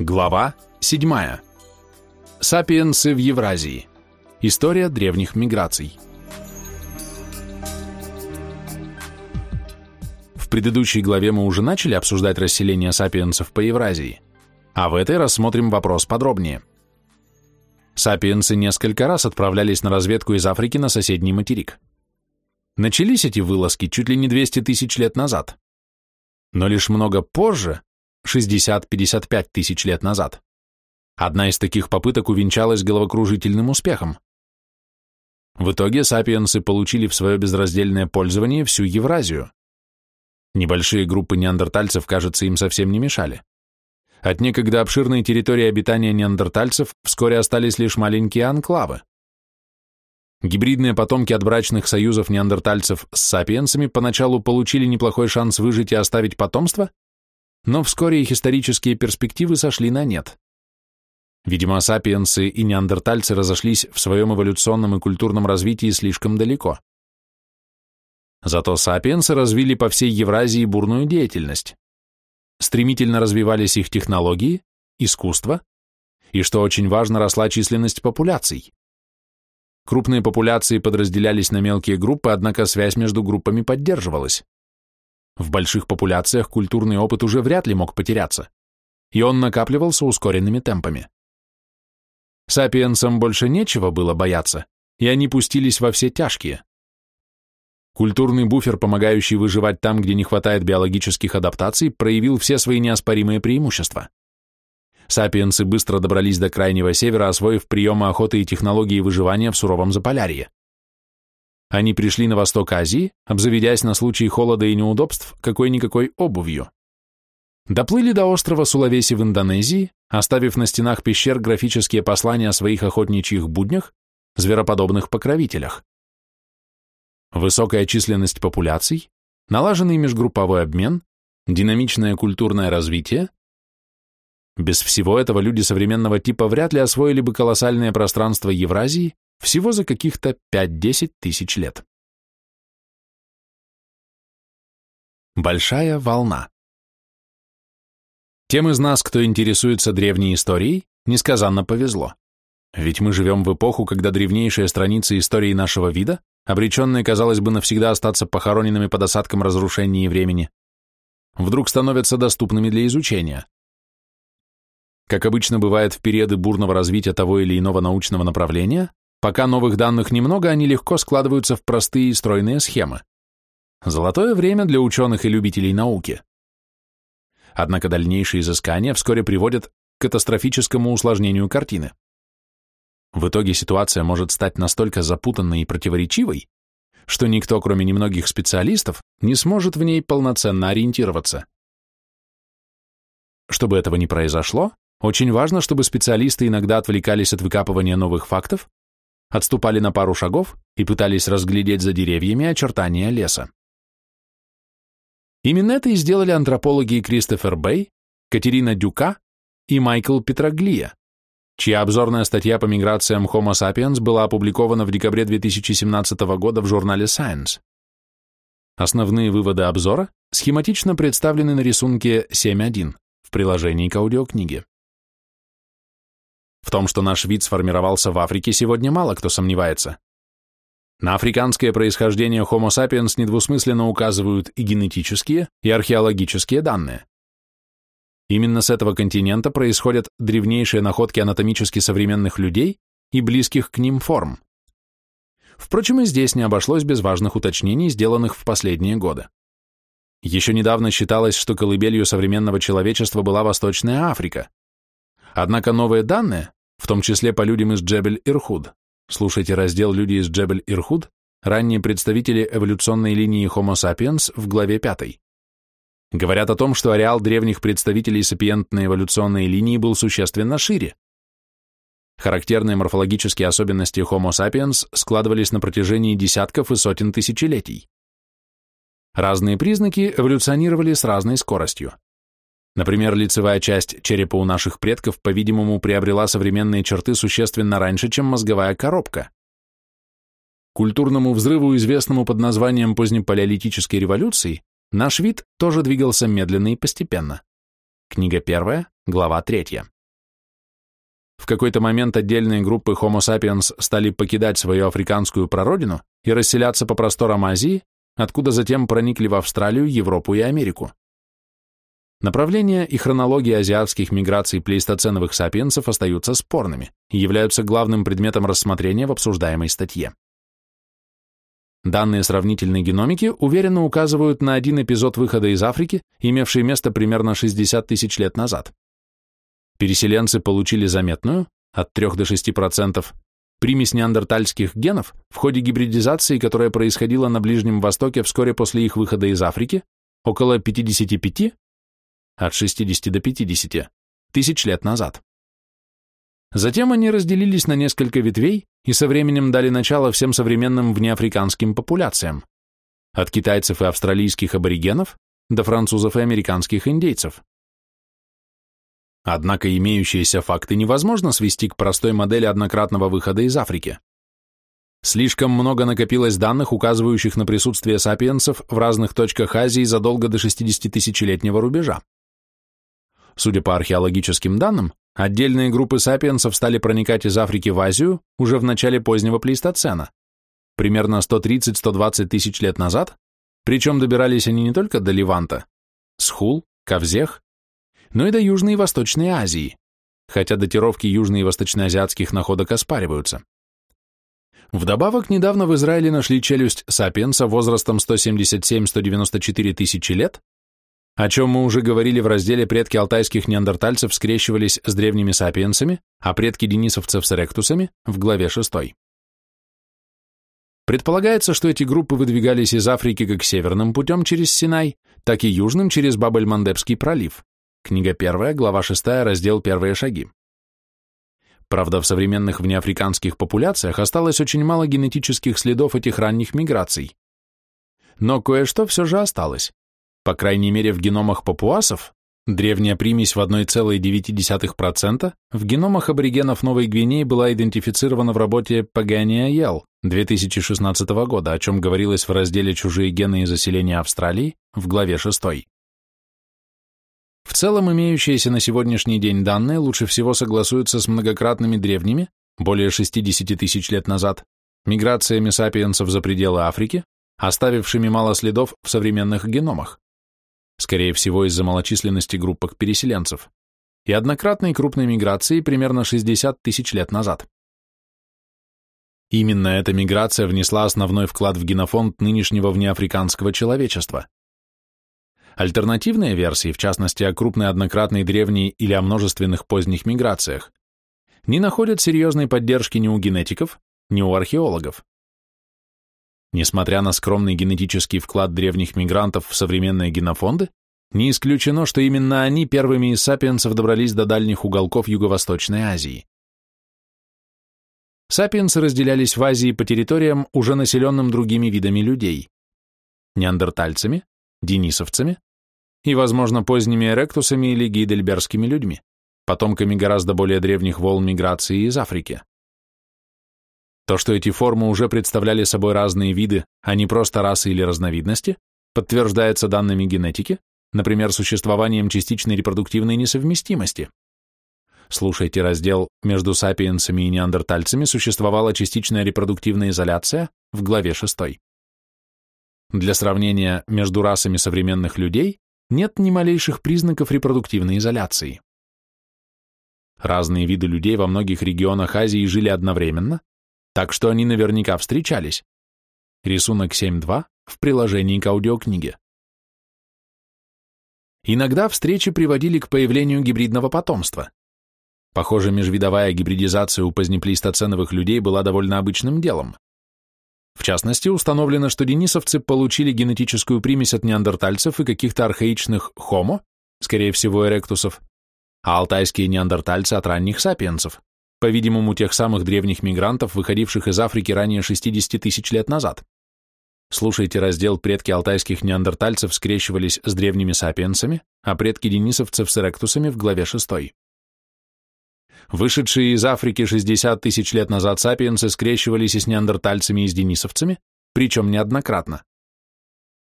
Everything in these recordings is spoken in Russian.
Глава 7. Сапиенсы в Евразии. История древних миграций. В предыдущей главе мы уже начали обсуждать расселение сапиенсов по Евразии, а в этой рассмотрим вопрос подробнее. Сапиенсы несколько раз отправлялись на разведку из Африки на соседний материк. Начались эти вылазки чуть ли не 200 тысяч лет назад. Но лишь много позже 60-55 тысяч лет назад. Одна из таких попыток увенчалась головокружительным успехом. В итоге сапиенсы получили в свое безраздельное пользование всю Евразию. Небольшие группы неандертальцев, кажется, им совсем не мешали. От некогда обширной территории обитания неандертальцев вскоре остались лишь маленькие анклавы. Гибридные потомки от брачных союзов неандертальцев с сапиенсами поначалу получили неплохой шанс выжить и оставить потомство, но вскоре их исторические перспективы сошли на нет. Видимо, сапиенсы и неандертальцы разошлись в своем эволюционном и культурном развитии слишком далеко. Зато сапиенсы развили по всей Евразии бурную деятельность. Стремительно развивались их технологии, искусство, и, что очень важно, росла численность популяций. Крупные популяции подразделялись на мелкие группы, однако связь между группами поддерживалась. В больших популяциях культурный опыт уже вряд ли мог потеряться, и он накапливался ускоренными темпами. Сапиенсам больше нечего было бояться, и они пустились во все тяжкие. Культурный буфер, помогающий выживать там, где не хватает биологических адаптаций, проявил все свои неоспоримые преимущества. Сапиенсы быстро добрались до крайнего севера, освоив приемы охоты и технологии выживания в суровом Заполярье. Они пришли на восток Азии, обзаведясь на случай холода и неудобств какой-никакой обувью. Доплыли до острова Сулавеси в Индонезии, оставив на стенах пещер графические послания о своих охотничьих буднях, звероподобных покровителях. Высокая численность популяций, налаженный межгрупповой обмен, динамичное культурное развитие. Без всего этого люди современного типа вряд ли освоили бы колоссальное пространство Евразии всего за каких-то 5-10 тысяч лет. Большая волна. Тем из нас, кто интересуется древней историей, несказанно повезло. Ведь мы живем в эпоху, когда древнейшие страницы истории нашего вида, обреченные, казалось бы, навсегда остаться похороненными под осадком разрушения и времени, вдруг становятся доступными для изучения. Как обычно бывает в периоды бурного развития того или иного научного направления, Пока новых данных немного, они легко складываются в простые и стройные схемы. Золотое время для ученых и любителей науки. Однако дальнейшие изыскания вскоре приводят к катастрофическому усложнению картины. В итоге ситуация может стать настолько запутанной и противоречивой, что никто, кроме немногих специалистов, не сможет в ней полноценно ориентироваться. Чтобы этого не произошло, очень важно, чтобы специалисты иногда отвлекались от выкапывания новых фактов отступали на пару шагов и пытались разглядеть за деревьями очертания леса. Именно это и сделали антропологи Кристофер Бэй, Катерина Дюка и Майкл Петроглия, чья обзорная статья по миграциям Homo sapiens была опубликована в декабре 2017 года в журнале Science. Основные выводы обзора схематично представлены на рисунке 7.1 в приложении к аудиокниге. В том, что наш вид сформировался в Африке, сегодня мало кто сомневается. На африканское происхождение Homo sapiens недвусмысленно указывают и генетические, и археологические данные. Именно с этого континента происходят древнейшие находки анатомически современных людей и близких к ним форм. Впрочем, и здесь не обошлось без важных уточнений, сделанных в последние годы. Еще недавно считалось, что колыбелью современного человечества была Восточная Африка. Однако новые данные, в том числе по людям из Джебель-Ирхуд, слушайте раздел «Люди из Джебель-Ирхуд», ранние представители эволюционной линии Homo sapiens в главе 5. Говорят о том, что ареал древних представителей сапиентной эволюционной линии был существенно шире. Характерные морфологические особенности Homo sapiens складывались на протяжении десятков и сотен тысячелетий. Разные признаки эволюционировали с разной скоростью. Например, лицевая часть черепа у наших предков, по-видимому, приобрела современные черты существенно раньше, чем мозговая коробка. Культурному взрыву, известному под названием позднепалеолитической революции, наш вид тоже двигался медленно и постепенно. Книга первая, глава третья. в какой-то момент отдельные группы Homo sapiens стали покидать свою африканскую прародину и расселяться по просторам Азии, откуда затем проникли в Австралию, Европу и Америку. Направление и хронология азиатских миграций плейстоценовых сапиенсов остаются спорными и являются главным предметом рассмотрения в обсуждаемой статье. Данные сравнительной геномики уверенно указывают на один эпизод выхода из Африки, имевший место примерно 60 тысяч лет назад. Переселенцы получили заметную, от 3 до 6%, примесь неандертальских генов в ходе гибридизации, которая происходила на Ближнем Востоке вскоре после их выхода из Африки, около 55, от 60 до 50, тысяч лет назад. Затем они разделились на несколько ветвей и со временем дали начало всем современным внеафриканским популяциям, от китайцев и австралийских аборигенов до французов и американских индейцев. Однако имеющиеся факты невозможно свести к простой модели однократного выхода из Африки. Слишком много накопилось данных, указывающих на присутствие сапиенсов в разных точках Азии задолго до 60-тысячелетнего рубежа. Судя по археологическим данным, отдельные группы сапиенсов стали проникать из Африки в Азию уже в начале позднего плейстоцена, примерно 130-120 тысяч лет назад, причем добирались они не только до Ливанта, Схул, Кавзех, но и до Южной и Восточной Азии, хотя датировки южно- и восточноазиатских находок оспариваются. Вдобавок, недавно в Израиле нашли челюсть сапиенса возрастом 177-194 тысячи лет, о чем мы уже говорили в разделе «Предки алтайских неандертальцев скрещивались с древними сапиенсами, а предки денисовцев с ректусами» в главе 6. Предполагается, что эти группы выдвигались из Африки как северным путем через Синай, так и южным через Бабель-Мандебский пролив. Книга 1, глава 6, раздел «Первые шаги». Правда, в современных внеафриканских популяциях осталось очень мало генетических следов этих ранних миграций. Но кое-что все же осталось. По крайней мере, в геномах папуасов древняя примесь в 1,9% в геномах аборигенов Новой Гвинеи была идентифицирована в работе Пагания Ел 2016 года, о чем говорилось в разделе «Чужие гены и заселение Австралии» в главе 6. В целом, имеющиеся на сегодняшний день данные лучше всего согласуются с многократными древними, более 60 тысяч лет назад, миграциями сапиенсов за пределы Африки, оставившими мало следов в современных геномах, скорее всего из-за малочисленности группок переселенцев, и однократной крупной миграции примерно 60 тысяч лет назад. Именно эта миграция внесла основной вклад в генофонд нынешнего внеафриканского человечества. Альтернативные версии, в частности о крупной однократной древней или о множественных поздних миграциях, не находят серьезной поддержки ни у генетиков, ни у археологов. Несмотря на скромный генетический вклад древних мигрантов в современные генофонды, не исключено, что именно они первыми из сапиенсов добрались до дальних уголков Юго-Восточной Азии. Сапиенсы разделялись в Азии по территориям, уже населенным другими видами людей – неандертальцами, денисовцами, и, возможно, поздними эректусами или гейдельбергскими людьми, потомками гораздо более древних волн миграции из Африки. То, что эти формы уже представляли собой разные виды, а не просто расы или разновидности, подтверждается данными генетики, например, существованием частичной репродуктивной несовместимости. Слушайте раздел «Между сапиенсами и неандертальцами существовала частичная репродуктивная изоляция» в главе 6. Для сравнения между расами современных людей нет ни малейших признаков репродуктивной изоляции. Разные виды людей во многих регионах Азии жили одновременно, так что они наверняка встречались. Рисунок 7.2 в приложении к аудиокниге. Иногда встречи приводили к появлению гибридного потомства. Похоже, межвидовая гибридизация у позднеплейстоценовых людей была довольно обычным делом. В частности, установлено, что денисовцы получили генетическую примесь от неандертальцев и каких-то архаичных хомо, скорее всего, эректусов, а алтайские неандертальцы от ранних сапиенсов, по-видимому, тех самых древних мигрантов, выходивших из Африки ранее 60 тысяч лет назад. Слушайте раздел «Предки алтайских неандертальцев скрещивались с древними сапиенсами, а предки денисовцев с эректусами» в главе 6. Вышедшие из Африки 60 тысяч лет назад сапиенсы скрещивались и с неандертальцами, и с денисовцами, причем неоднократно.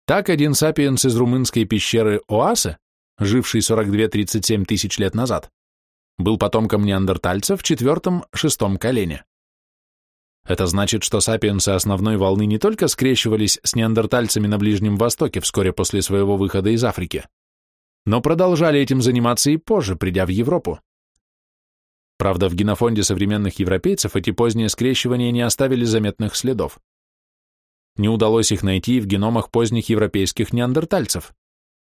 Так один сапиенс из румынской пещеры Оасе, живший 42-37 тысяч лет назад, был потомком неандертальцев в четвертом-шестом колене. Это значит, что сапиенсы основной волны не только скрещивались с неандертальцами на Ближнем Востоке вскоре после своего выхода из Африки, но продолжали этим заниматься и позже, придя в Европу. Правда, в генофонде современных европейцев эти поздние скрещивания не оставили заметных следов. Не удалось их найти в геномах поздних европейских неандертальцев.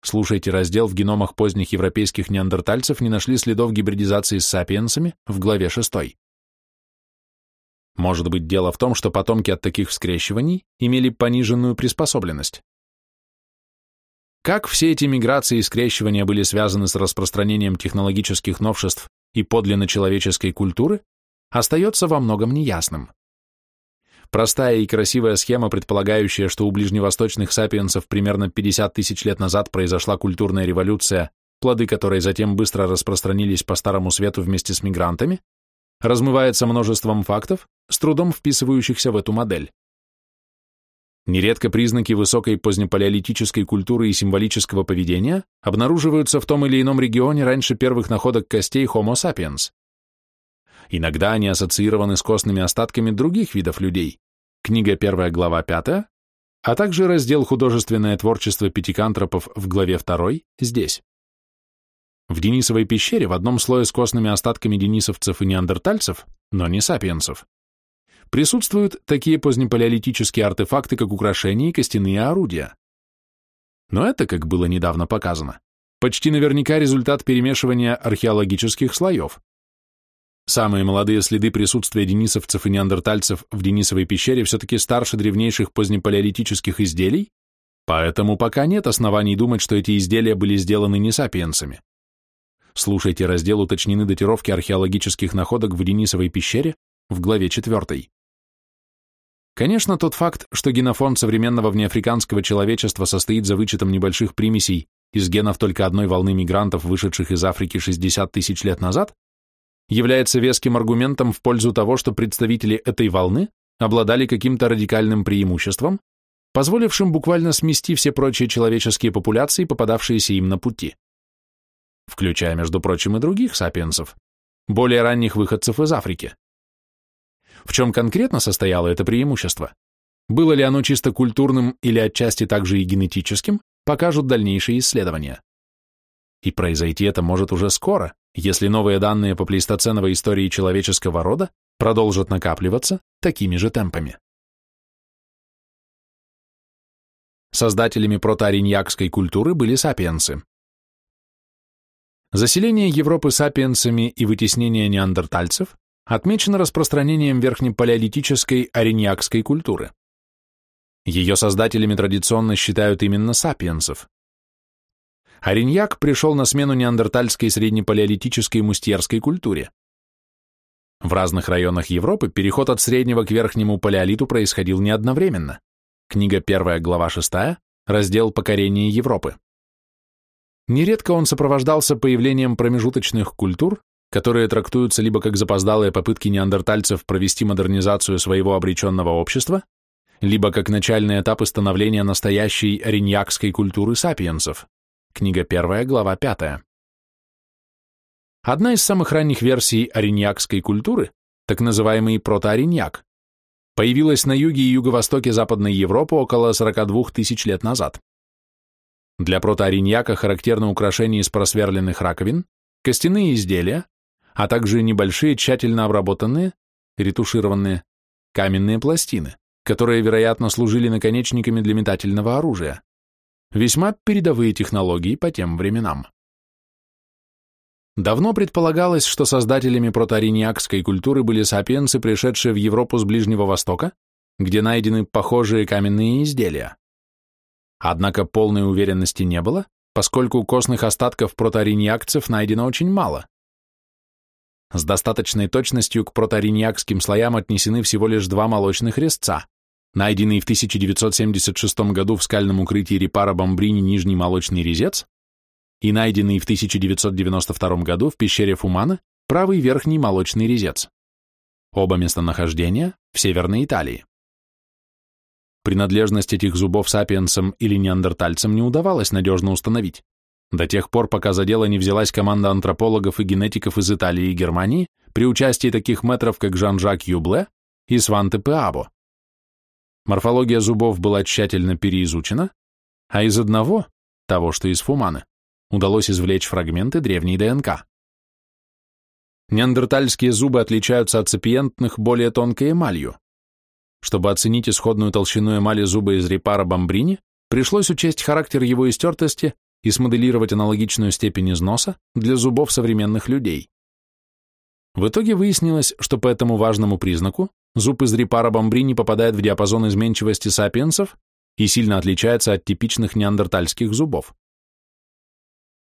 Слушайте раздел «В геномах поздних европейских неандертальцев не нашли следов гибридизации с сапиенсами» в главе 6. Может быть, дело в том, что потомки от таких скрещиваний имели пониженную приспособленность. Как все эти миграции и скрещивания были связаны с распространением технологических новшеств и подлинно человеческой культуры, остается во многом неясным. Простая и красивая схема, предполагающая, что у ближневосточных сапиенсов примерно 50 тысяч лет назад произошла культурная революция, плоды которой затем быстро распространились по Старому Свету вместе с мигрантами, размывается множеством фактов, с трудом вписывающихся в эту модель. Нередко признаки высокой позднепалеолитической культуры и символического поведения обнаруживаются в том или ином регионе раньше первых находок костей Homo sapiens. Иногда они ассоциированы с костными остатками других видов людей. Книга 1 глава 5, а также раздел «Художественное творчество пятикантропов» в главе 2 здесь. В Денисовой пещере в одном слое с костными остатками денисовцев и неандертальцев, но не сапиенсов, присутствуют такие позднепалеолитические артефакты, как украшения и костяные орудия. Но это, как было недавно показано, почти наверняка результат перемешивания археологических слоев. Самые молодые следы присутствия денисовцев и неандертальцев в Денисовой пещере все-таки старше древнейших позднепалеолитических изделий, поэтому пока нет оснований думать, что эти изделия были сделаны не сапиенсами. Слушайте раздел «Уточнены датировки археологических находок в Денисовой пещере» в главе 4. Конечно, тот факт, что генофонд современного внеафриканского человечества состоит за вычетом небольших примесей из генов только одной волны мигрантов, вышедших из Африки 60 тысяч лет назад, является веским аргументом в пользу того, что представители этой волны обладали каким-то радикальным преимуществом, позволившим буквально смести все прочие человеческие популяции, попадавшиеся им на пути. Включая, между прочим, и других сапиенсов, более ранних выходцев из Африки. В чем конкретно состояло это преимущество? Было ли оно чисто культурным или отчасти также и генетическим, покажут дальнейшие исследования. И произойти это может уже скоро, если новые данные по плейстоценовой истории человеческого рода продолжат накапливаться такими же темпами. Создателями протоариньякской культуры были сапиенсы. Заселение Европы сапиенсами и вытеснение неандертальцев отмечено распространением верхнепалеолитической ариньякской культуры. Ее создателями традиционно считают именно сапиенсов. Ариньяк пришел на смену неандертальской среднепалеолитической мустьерской культуре. В разных районах Европы переход от среднего к верхнему палеолиту происходил не одновременно. Книга 1, глава 6, раздел «Покорение Европы». Нередко он сопровождался появлением промежуточных культур, которые трактуются либо как запоздалые попытки неандертальцев провести модернизацию своего обреченного общества, либо как начальный этап становления настоящей ориньякской культуры сапиенсов. Книга 1, глава 5. Одна из самых ранних версий ориньякской культуры, так называемый протоориньяк, появилась на юге и юго-востоке Западной Европы около 42 тысяч лет назад. Для протоориньяка характерно украшение из просверленных раковин, костяные изделия, а также небольшие тщательно обработанные, ретушированные, каменные пластины, которые, вероятно, служили наконечниками для метательного оружия. Весьма передовые технологии по тем временам. Давно предполагалось, что создателями протоариниакской культуры были сапиенсы, пришедшие в Европу с Ближнего Востока, где найдены похожие каменные изделия. Однако полной уверенности не было, поскольку костных остатков протоариниакцев найдено очень мало. С достаточной точностью к протоариньякским слоям отнесены всего лишь два молочных резца, найденный в 1976 году в скальном укрытии Репара Бомбрини нижний молочный резец и найденный в 1992 году в пещере Фумана правый верхний молочный резец. Оба местонахождения в Северной Италии. Принадлежность этих зубов сапиенсам или неандертальцам не удавалось надежно установить, до тех пор, пока за дело не взялась команда антропологов и генетиков из Италии и Германии при участии таких метров, как Жан-Жак Юбле и Сванте Пеабо. Морфология зубов была тщательно переизучена, а из одного, того, что из фуманы, удалось извлечь фрагменты древней ДНК. Неандертальские зубы отличаются от сапиентных более тонкой эмалью. Чтобы оценить исходную толщину эмали зуба из репара бомбрини, пришлось учесть характер его истертости и смоделировать аналогичную степень износа для зубов современных людей. В итоге выяснилось, что по этому важному признаку зуб из репара бомбрини попадает в диапазон изменчивости сапиенсов и сильно отличается от типичных неандертальских зубов.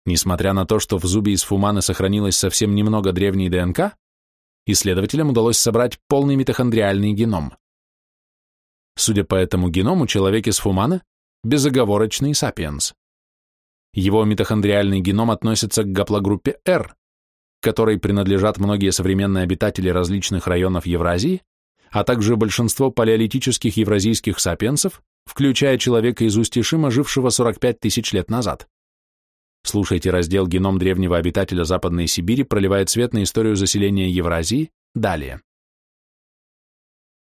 Несмотря на то, что в зубе из фуманы сохранилось совсем немного древней ДНК, исследователям удалось собрать полный митохондриальный геном. Судя по этому геному, человек из фумана – безоговорочный сапиенс. Его митохондриальный геном относится к гаплогруппе R, которой принадлежат многие современные обитатели различных районов Евразии, а также большинство палеолитических евразийских сапиенсов, включая человека из Устишима, жившего 45 тысяч лет назад. Слушайте раздел «Геном древнего обитателя Западной Сибири» проливает свет на историю заселения Евразии далее.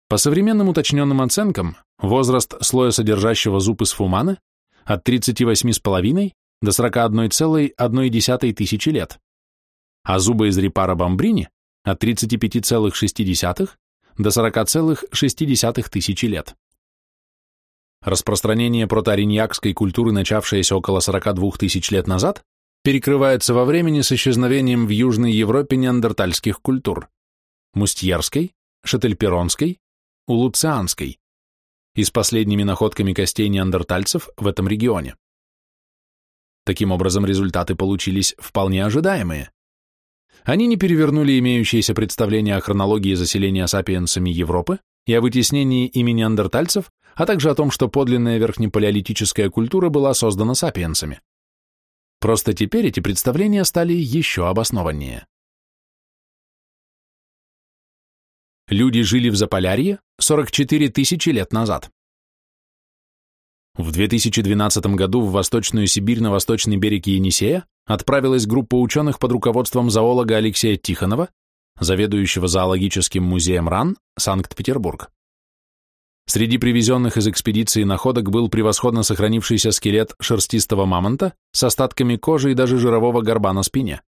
По современным уточненным оценкам, возраст слоя, содержащего зуб из фумана, от 38,5 до 41,1 тысячи лет, а зубы из репара бомбрини от 35,6 до 40,6 тысячи лет. Распространение протоариньякской культуры, начавшееся около 42 тысяч лет назад, перекрывается во времени с исчезновением в Южной Европе неандертальских культур – мустьерской, шательперонской, улуцианской и с последними находками костей неандертальцев в этом регионе. Таким образом, результаты получились вполне ожидаемые. Они не перевернули имеющиеся представления о хронологии заселения сапиенсами Европы и о вытеснении ими неандертальцев а также о том, что подлинная верхнепалеолитическая культура была создана сапиенсами. Просто теперь эти представления стали еще обоснованнее. Люди жили в Заполярье 44 тысячи лет назад. В 2012 году в Восточную Сибирь на восточный берег Енисея отправилась группа ученых под руководством зоолога Алексея Тихонова, заведующего зоологическим музеем РАН, Санкт-Петербург. Среди привезенных из экспедиции находок был превосходно сохранившийся скелет шерстистого мамонта с остатками кожи и даже жирового горба на спине.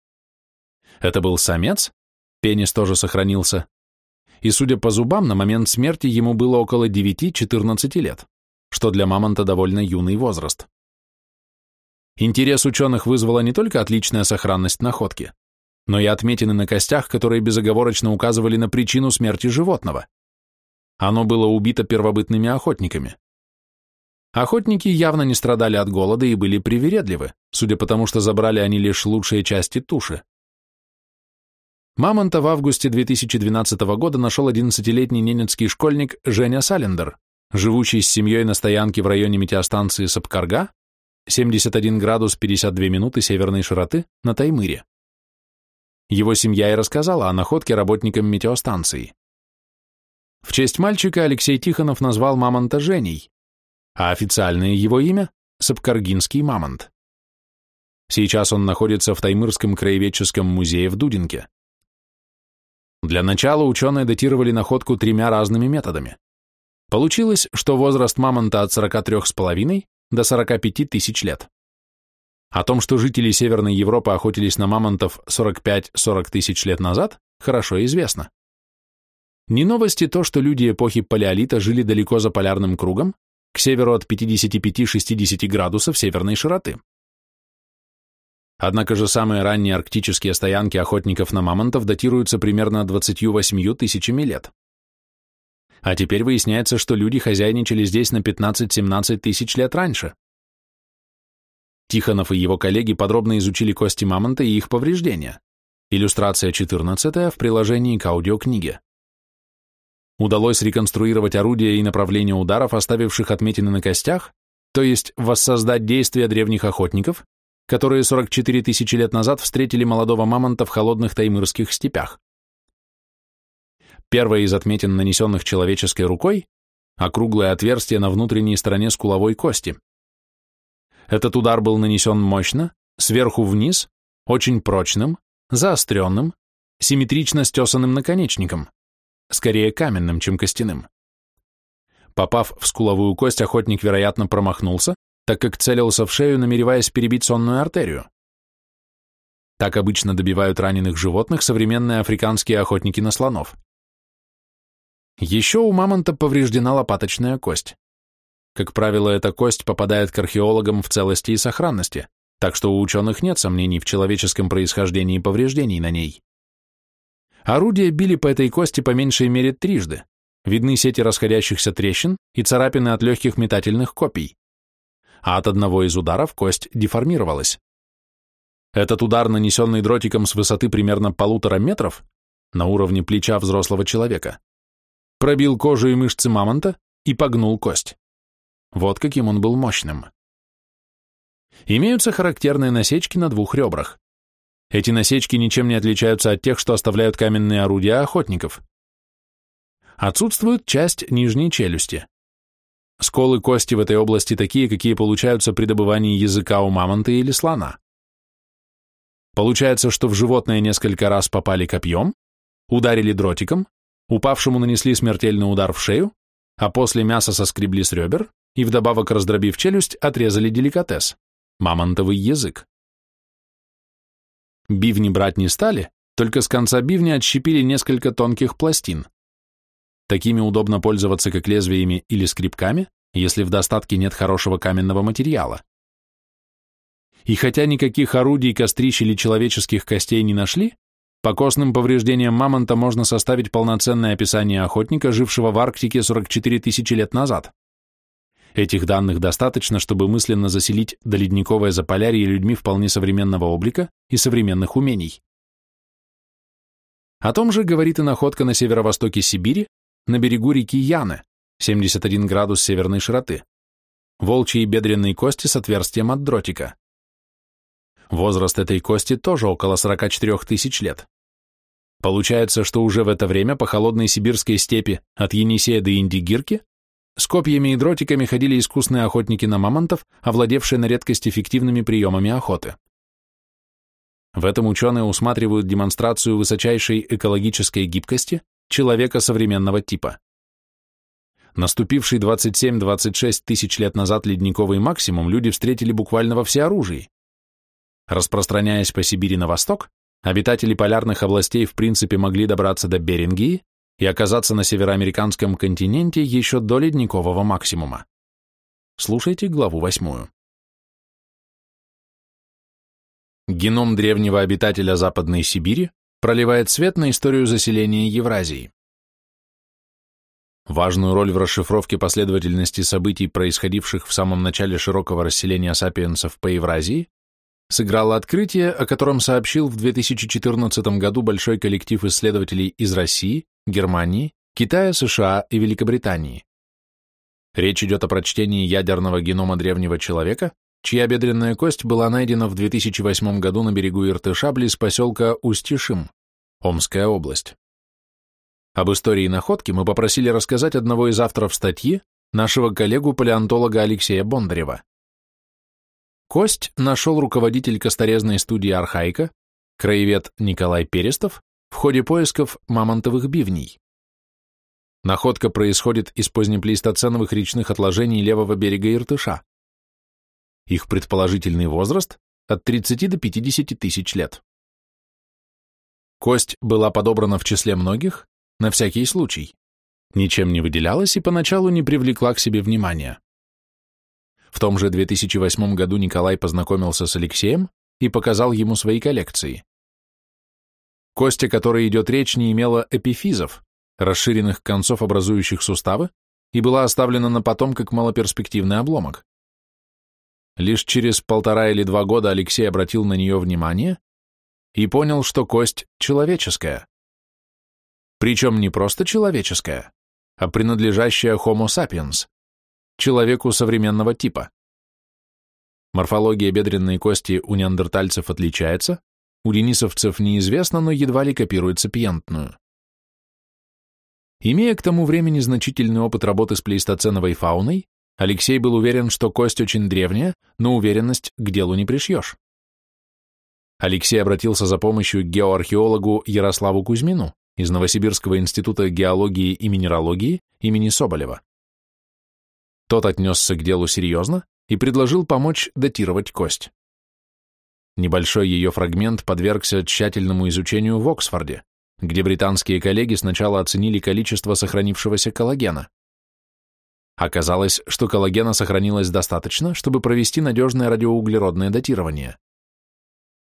Это был самец, пенис тоже сохранился, и, судя по зубам, на момент смерти ему было около 9-14 лет, что для мамонта довольно юный возраст. Интерес ученых вызвала не только отличная сохранность находки, но и отметины на костях, которые безоговорочно указывали на причину смерти животного. Оно было убито первобытными охотниками. Охотники явно не страдали от голода и были привередливы, судя по тому, что забрали они лишь лучшие части туши. Мамонта в августе 2012 года нашел 11-летний ненецкий школьник Женя Салендер, живущий с семьей на стоянке в районе метеостанции Сапкарга, 71 градус 52 минуты северной широты, на Таймыре. Его семья и рассказала о находке работникам метеостанции. В честь мальчика Алексей Тихонов назвал мамонта Женей, а официальное его имя – Сапкаргинский мамонт. Сейчас он находится в Таймырском краеведческом музее в Дудинке. Для начала ученые датировали находку тремя разными методами. Получилось, что возраст мамонта от 43,5 до 45 тысяч лет. О том, что жители Северной Европы охотились на мамонтов 45-40 тысяч лет назад, хорошо известно. Не новости то, что люди эпохи Палеолита жили далеко за полярным кругом, к северу от 55-60 градусов северной широты. Однако же самые ранние арктические стоянки охотников на мамонтов датируются примерно 28 тысячами лет. А теперь выясняется, что люди хозяйничали здесь на 15-17 тысяч лет раньше. Тихонов и его коллеги подробно изучили кости мамонта и их повреждения. Иллюстрация 14 в приложении к аудиокниге. Удалось реконструировать орудия и направления ударов, оставивших отметины на костях, то есть воссоздать действия древних охотников, которые 44 тысячи лет назад встретили молодого мамонта в холодных таймырских степях. Первое из отметин, нанесенных человеческой рукой, округлое отверстие на внутренней стороне скуловой кости. Этот удар был нанесен мощно, сверху вниз, очень прочным, заостренным, симметрично стесанным наконечником, скорее каменным, чем костяным. Попав в скуловую кость, охотник, вероятно, промахнулся, так как целился в шею, намереваясь перебить сонную артерию. Так обычно добивают раненых животных современные африканские охотники на слонов. Еще у мамонта повреждена лопаточная кость. Как правило, эта кость попадает к археологам в целости и сохранности, так что у ученых нет сомнений в человеческом происхождении повреждений на ней. Орудия били по этой кости по меньшей мере трижды. Видны сети расходящихся трещин и царапины от легких метательных копий. А от одного из ударов кость деформировалась. Этот удар, нанесенный дротиком с высоты примерно полутора метров, на уровне плеча взрослого человека, пробил кожу и мышцы мамонта и погнул кость. Вот каким он был мощным. Имеются характерные насечки на двух ребрах. Эти насечки ничем не отличаются от тех, что оставляют каменные орудия охотников. Отсутствует часть нижней челюсти. Сколы кости в этой области такие, какие получаются при добывании языка у мамонта или слона. Получается, что в животное несколько раз попали копьем, ударили дротиком, упавшему нанесли смертельный удар в шею, а после мяса соскребли с ребер и, вдобавок раздробив челюсть, отрезали деликатес – мамонтовый язык. Бивни брать не стали, только с конца бивня отщепили несколько тонких пластин. Такими удобно пользоваться как лезвиями или скребками, если в достатке нет хорошего каменного материала. И хотя никаких орудий, кострищ или человеческих костей не нашли, по костным повреждениям мамонта можно составить полноценное описание охотника, жившего в Арктике 44 тысячи лет назад. Этих данных достаточно, чтобы мысленно заселить доледниковое заполярье людьми вполне современного облика и современных умений. О том же говорит и находка на северо-востоке Сибири, на берегу реки Яны, 71 градус северной широты, волчьи бедренные кости с отверстием от дротика. Возраст этой кости тоже около 44 тысяч лет. Получается, что уже в это время по холодной сибирской степи от Енисея до Индигирки с копьями и дротиками ходили искусные охотники на мамонтов, овладевшие на редкость эффективными приемами охоты. В этом ученые усматривают демонстрацию высочайшей экологической гибкости человека современного типа. Наступивший 27-26 тысяч лет назад ледниковый максимум люди встретили буквально во всеоружии. Распространяясь по Сибири на восток, обитатели полярных областей в принципе могли добраться до Берингии, и оказаться на североамериканском континенте еще до ледникового максимума. Слушайте главу восьмую. Геном древнего обитателя Западной Сибири проливает свет на историю заселения Евразии. Важную роль в расшифровке последовательности событий, происходивших в самом начале широкого расселения сапиенсов по Евразии, сыграло открытие, о котором сообщил в 2014 году большой коллектив исследователей из России, Германии, Китая, США и Великобритании. Речь идет о прочтении ядерного генома древнего человека, чья бедренная кость была найдена в 2008 году на берегу Иртыша близ поселка Устишим, Омская область. Об истории находки мы попросили рассказать одного из авторов статьи, нашего коллегу-палеонтолога Алексея Бондарева. Кость нашел руководитель косторезной студии «Архаика», краевед Николай Перестов, в ходе поисков мамонтовых бивней. Находка происходит из позднеплейстоценовых речных отложений левого берега Иртыша. Их предположительный возраст от 30 до 50 тысяч лет. Кость была подобрана в числе многих, на всякий случай. Ничем не выделялась и поначалу не привлекла к себе внимания. В том же 2008 году Николай познакомился с Алексеем и показал ему свои коллекции. Кость, о которой идет речь, не имела эпифизов, расширенных концов, образующих суставы, и была оставлена на потом как малоперспективный обломок. Лишь через полтора или два года Алексей обратил на нее внимание и понял, что кость человеческая. Причем не просто человеческая, а принадлежащая Homo sapiens, человеку современного типа. Морфология бедренной кости у неандертальцев отличается, у денисовцев неизвестно, но едва ли копирует сапиентную. Имея к тому времени значительный опыт работы с плейстоценовой фауной, Алексей был уверен, что кость очень древняя, но уверенность к делу не пришьешь. Алексей обратился за помощью к геоархеологу Ярославу Кузьмину из Новосибирского института геологии и минералогии имени Соболева. Тот отнесся к делу серьезно и предложил помочь датировать кость. Небольшой ее фрагмент подвергся тщательному изучению в Оксфорде, где британские коллеги сначала оценили количество сохранившегося коллагена. Оказалось, что коллагена сохранилось достаточно, чтобы провести надежное радиоуглеродное датирование.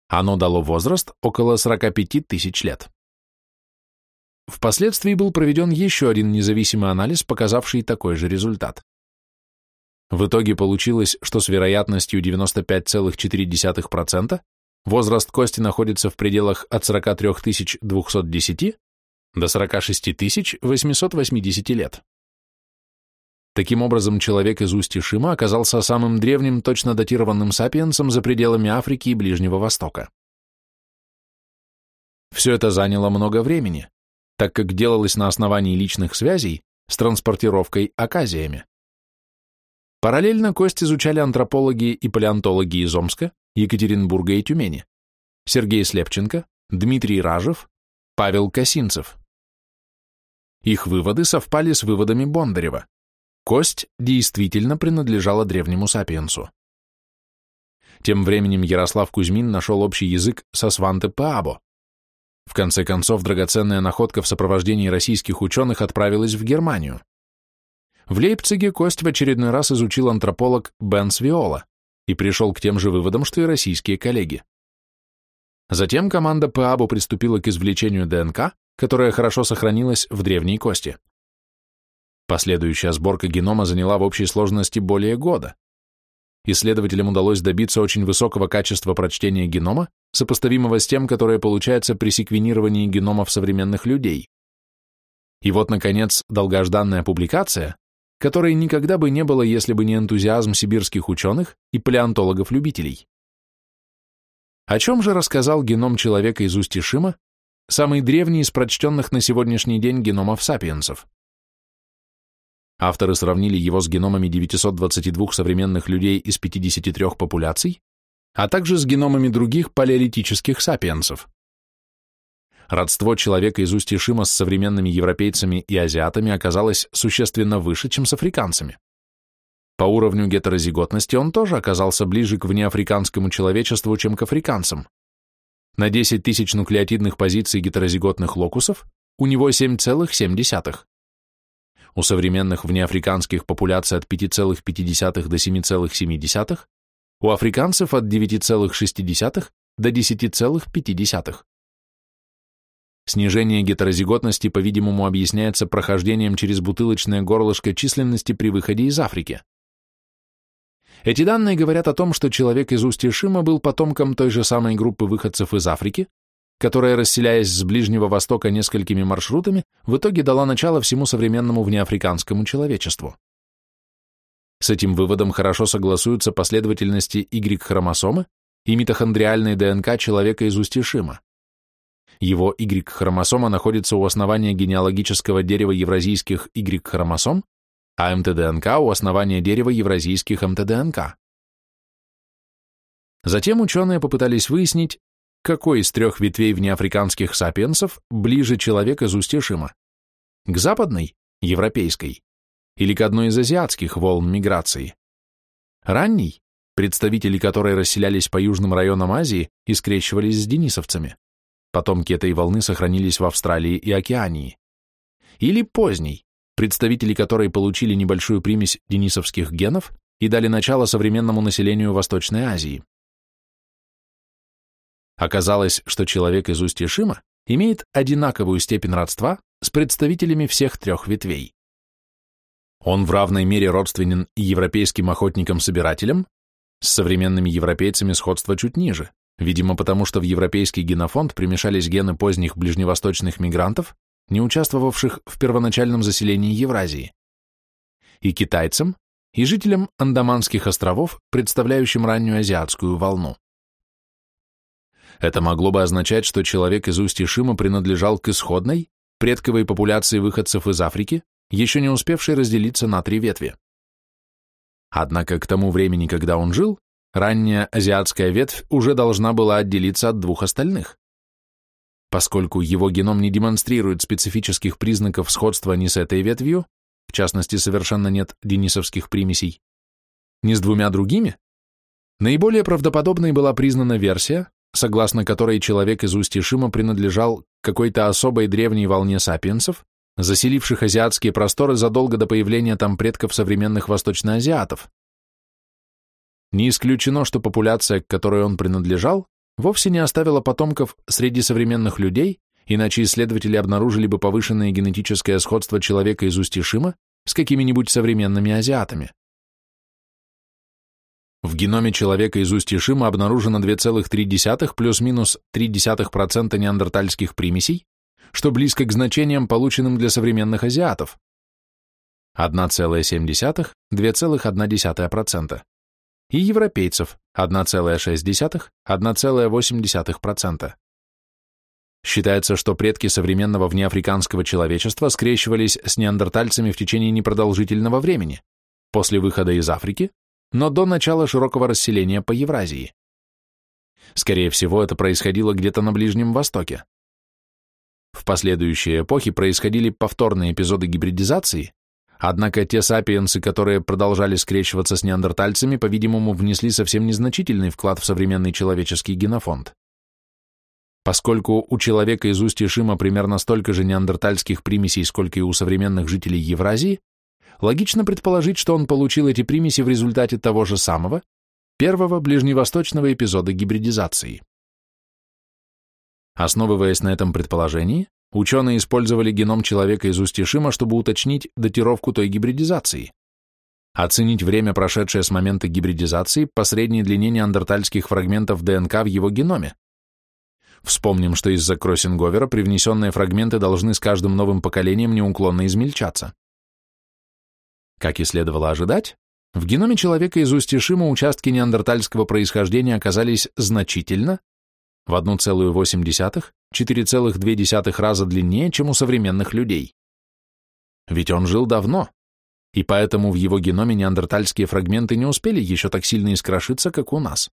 Оно дало возраст около 45 тысяч лет. Впоследствии был проведен еще один независимый анализ, показавший такой же результат. В итоге получилось, что с вероятностью 95,4% возраст кости находится в пределах от 43 210 до 46 880 лет. Таким образом, человек из Усть-Ишима оказался самым древним точно датированным сапиенсом за пределами Африки и Ближнего Востока. Все это заняло много времени, так как делалось на основании личных связей с транспортировкой оказиями. Параллельно кость изучали антропологи и палеонтологи из Омска, Екатеринбурга и Тюмени, Сергей Слепченко, Дмитрий Ражев, Павел Косинцев. Их выводы совпали с выводами Бондарева. Кость действительно принадлежала древнему сапиенсу. Тем временем Ярослав Кузьмин нашел общий язык со Сванте Паабо. В конце концов, драгоценная находка в сопровождении российских ученых отправилась в Германию. В Лейпциге кость в очередной раз изучил антрополог Бенс Виола и пришел к тем же выводам, что и российские коллеги. Затем команда Паабо приступила к извлечению ДНК, которая хорошо сохранилась в древней кости. Последующая сборка генома заняла в общей сложности более года. Исследователям удалось добиться очень высокого качества прочтения генома, сопоставимого с тем, которое получается при секвенировании геномов современных людей. И вот, наконец, долгожданная публикация, которой никогда бы не было, если бы не энтузиазм сибирских ученых и палеонтологов-любителей. О чем же рассказал геном человека из Усть-Ишима, самый древний из прочтенных на сегодняшний день геномов сапиенсов? Авторы сравнили его с геномами 922 современных людей из 53 популяций, а также с геномами других палеолитических сапиенсов. Родство человека из Усть-Ишима с современными европейцами и азиатами оказалось существенно выше, чем с африканцами. По уровню гетерозиготности он тоже оказался ближе к внеафриканскому человечеству, чем к африканцам. На 10 тысяч нуклеотидных позиций гетерозиготных локусов у него 7,7. У современных внеафриканских популяций от 5,5 до 7,7, у африканцев от 9,6 до 10,5. Снижение гетерозиготности, по-видимому, объясняется прохождением через бутылочное горлышко численности при выходе из Африки. Эти данные говорят о том, что человек из Усть-Ишима был потомком той же самой группы выходцев из Африки, которая, расселяясь с Ближнего Востока несколькими маршрутами, в итоге дала начало всему современному внеафриканскому человечеству. С этим выводом хорошо согласуются последовательности Y-хромосомы и митохондриальной ДНК человека из Устишима. Его Y-хромосома находится у основания генеалогического дерева евразийских Y-хромосом, а МТДНК у основания дерева евразийских МТДНК. Затем ученые попытались выяснить, какой из трех ветвей внеафриканских сапиенсов ближе человек из Устишима? К западной, европейской, или к одной из азиатских волн миграции? Ранней, представители которой расселялись по южным районам Азии и скрещивались с денисовцами. Потомки этой волны сохранились в Австралии и Океании. Или поздней, представители которой получили небольшую примесь денисовских генов и дали начало современному населению Восточной Азии. Оказалось, что человек из Усть-Ишима имеет одинаковую степень родства с представителями всех трех ветвей. Он в равной мере родственен европейским охотникам-собирателям, с современными европейцами сходство чуть ниже, видимо потому, что в европейский генофонд примешались гены поздних ближневосточных мигрантов, не участвовавших в первоначальном заселении Евразии, и китайцам, и жителям Андаманских островов, представляющим раннюю азиатскую волну. Это могло бы означать, что человек из Усть-Ишима принадлежал к исходной, предковой популяции выходцев из Африки, еще не успевшей разделиться на три ветви. Однако к тому времени, когда он жил, ранняя азиатская ветвь уже должна была отделиться от двух остальных. Поскольку его геном не демонстрирует специфических признаков сходства ни с этой ветвью, в частности, совершенно нет денисовских примесей, ни с двумя другими, наиболее правдоподобной была признана версия, согласно которой человек из Усть-Ишима принадлежал какой-то особой древней волне сапиенсов, заселивших азиатские просторы задолго до появления там предков современных восточноазиатов. Не исключено, что популяция, к которой он принадлежал, вовсе не оставила потомков среди современных людей, иначе исследователи обнаружили бы повышенное генетическое сходство человека из Устишима с какими-нибудь современными азиатами. В геноме человека из Устишима обнаружено 2,3 плюс-минус 0,3% неандертальских примесей, что близко к значениям, полученным для современных азиатов. 1,7, 2,1%. И европейцев 1,6, 1,8%. Считается, что предки современного внеафриканского человечества скрещивались с неандертальцами в течение непродолжительного времени, после выхода из Африки, но до начала широкого расселения по Евразии. Скорее всего, это происходило где-то на Ближнем Востоке. В последующие эпохи происходили повторные эпизоды гибридизации, однако те сапиенсы, которые продолжали скрещиваться с неандертальцами, по-видимому, внесли совсем незначительный вклад в современный человеческий генофонд. Поскольку у человека из Усть-Ишима примерно столько же неандертальских примесей, сколько и у современных жителей Евразии, логично предположить, что он получил эти примеси в результате того же самого, первого ближневосточного эпизода гибридизации. Основываясь на этом предположении, ученые использовали геном человека из Устишима, чтобы уточнить датировку той гибридизации, оценить время, прошедшее с момента гибридизации по средней длине неандертальских фрагментов ДНК в его геноме. Вспомним, что из-за кроссинговера привнесенные фрагменты должны с каждым новым поколением неуклонно измельчаться. Как и следовало ожидать, в геноме человека из Устишима участки неандертальского происхождения оказались значительно, в 1,8-4,2 раза длиннее, чем у современных людей. Ведь он жил давно, и поэтому в его геноме неандертальские фрагменты не успели еще так сильно искрошиться, как у нас.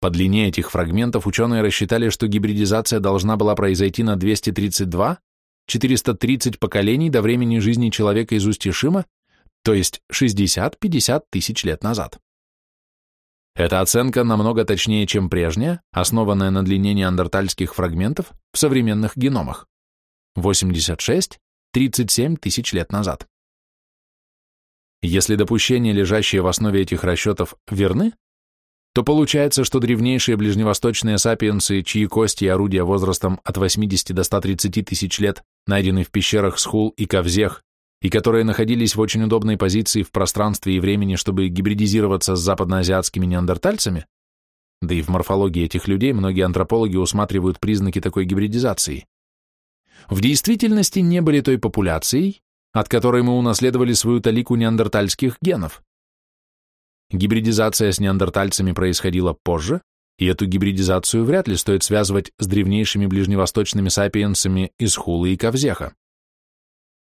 По длине этих фрагментов ученые рассчитали, что гибридизация должна была произойти на 232, 430 поколений до времени жизни человека из Устишима, то есть 60-50 тысяч лет назад. Эта оценка намного точнее, чем прежняя, основанная на длине неандертальских фрагментов в современных геномах. 86-37 тысяч лет назад. Если допущения, лежащие в основе этих расчетов, верны, то получается, что древнейшие ближневосточные сапиенсы, чьи кости и орудия возрастом от 80 до 130 тысяч лет найдены в пещерах Схул и Кавзех и которые находились в очень удобной позиции в пространстве и времени, чтобы гибридизироваться с западноазиатскими неандертальцами, да и в морфологии этих людей многие антропологи усматривают признаки такой гибридизации, в действительности не были той популяцией, от которой мы унаследовали свою талику неандертальских генов. Гибридизация с неандертальцами происходила позже, и эту гибридизацию вряд ли стоит связывать с древнейшими ближневосточными сапиенсами из Хулы и Кавзеха.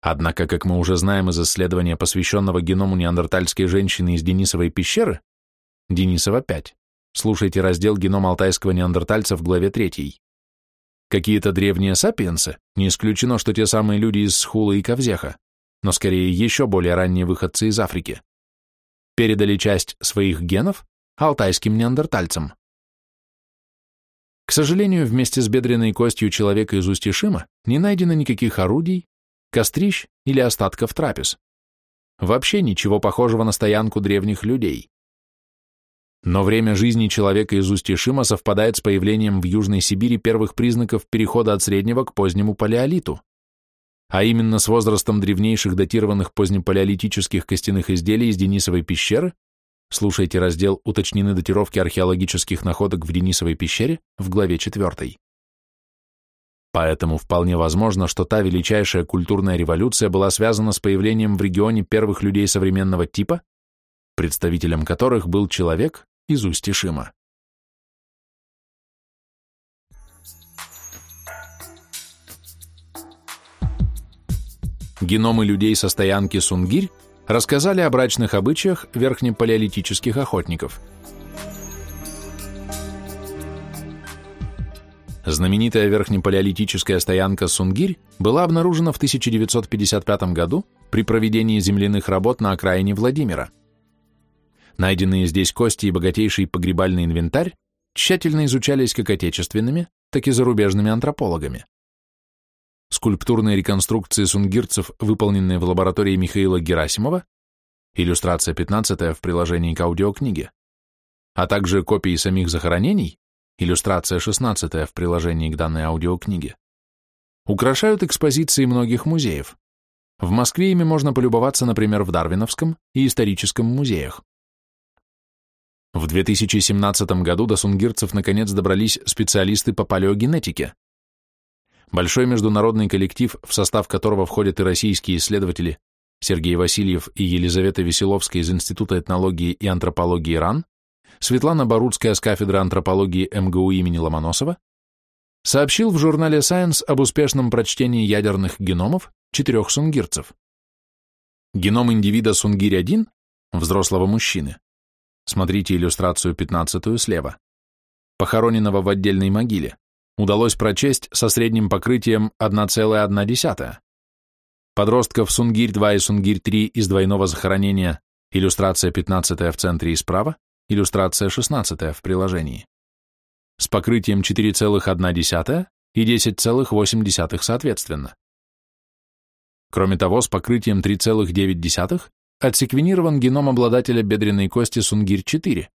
Однако, как мы уже знаем из исследования, посвященного геному неандертальской женщины из Денисовой пещеры, Денисова 5, слушайте раздел «Геном алтайского неандертальца» в главе 3. Какие-то древние сапиенсы, не исключено, что те самые люди из Схулы и Кавзеха, но скорее еще более ранние выходцы из Африки, передали часть своих генов алтайским неандертальцам. К сожалению, вместе с бедренной костью человека из Устишима не найдено никаких орудий, кострищ или остатков трапез. Вообще ничего похожего на стоянку древних людей. Но время жизни человека из Устишима совпадает с появлением в Южной Сибири первых признаков перехода от среднего к позднему палеолиту, а именно с возрастом древнейших датированных позднепалеолитических костяных изделий из Денисовой пещеры, слушайте раздел «Уточнены датировки археологических находок в Денисовой пещере» в главе 4. Поэтому вполне возможно, что та величайшая культурная революция была связана с появлением в регионе первых людей современного типа, представителем которых был человек из Устишима. Геномы людей со стоянки Сунгирь рассказали о брачных обычаях верхнепалеолитических охотников. Знаменитая верхнепалеолитическая стоянка Сунгирь была обнаружена в 1955 году при проведении земляных работ на окраине Владимира. Найденные здесь кости и богатейший погребальный инвентарь тщательно изучались как отечественными, так и зарубежными антропологами. Скульптурные реконструкции сунгирцев, выполненные в лаборатории Михаила Герасимова, иллюстрация 15 в приложении к аудиокниге, а также копии самих захоронений, иллюстрация 16 в приложении к данной аудиокниге, украшают экспозиции многих музеев. В Москве ими можно полюбоваться, например, в Дарвиновском и историческом музеях. В 2017 году до сунгирцев наконец добрались специалисты по палеогенетике. Большой международный коллектив, в состав которого входят и российские исследователи Сергей Васильев и Елизавета Веселовская из Института этнологии и антропологии РАН, Светлана Барудская с кафедры антропологии МГУ имени Ломоносова, сообщил в журнале Science об успешном прочтении ядерных геномов четырех сунгирцев. Геном индивида Сунгирь-1, взрослого мужчины, смотрите иллюстрацию 15 слева, похороненного в отдельной могиле, удалось прочесть со средним покрытием 1,1. Подростков Сунгирь-2 и Сунгирь-3 из двойного захоронения, иллюстрация 15 в центре и справа, иллюстрация 16 в приложении, с покрытием 4,1 и 10,8 соответственно. Кроме того, с покрытием 3,9 отсеквенирован геном обладателя бедренной кости Сунгирь-4,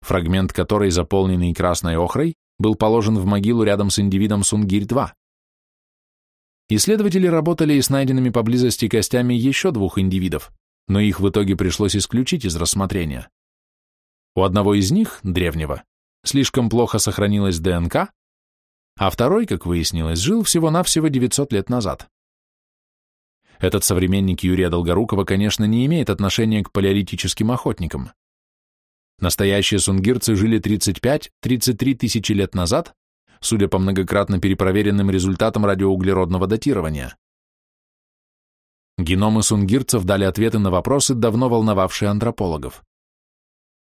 фрагмент которой, заполненный красной охрой, был положен в могилу рядом с индивидом Сунгирь-2. Исследователи работали и с найденными поблизости костями еще двух индивидов, но их в итоге пришлось исключить из рассмотрения. У одного из них, древнего, слишком плохо сохранилась ДНК, а второй, как выяснилось, жил всего-навсего 900 лет назад. Этот современник Юрия Долгорукова, конечно, не имеет отношения к палеолитическим охотникам. Настоящие сунгирцы жили 35-33 тысячи лет назад, судя по многократно перепроверенным результатам радиоуглеродного датирования. Геномы сунгирцев дали ответы на вопросы, давно волновавшие антропологов.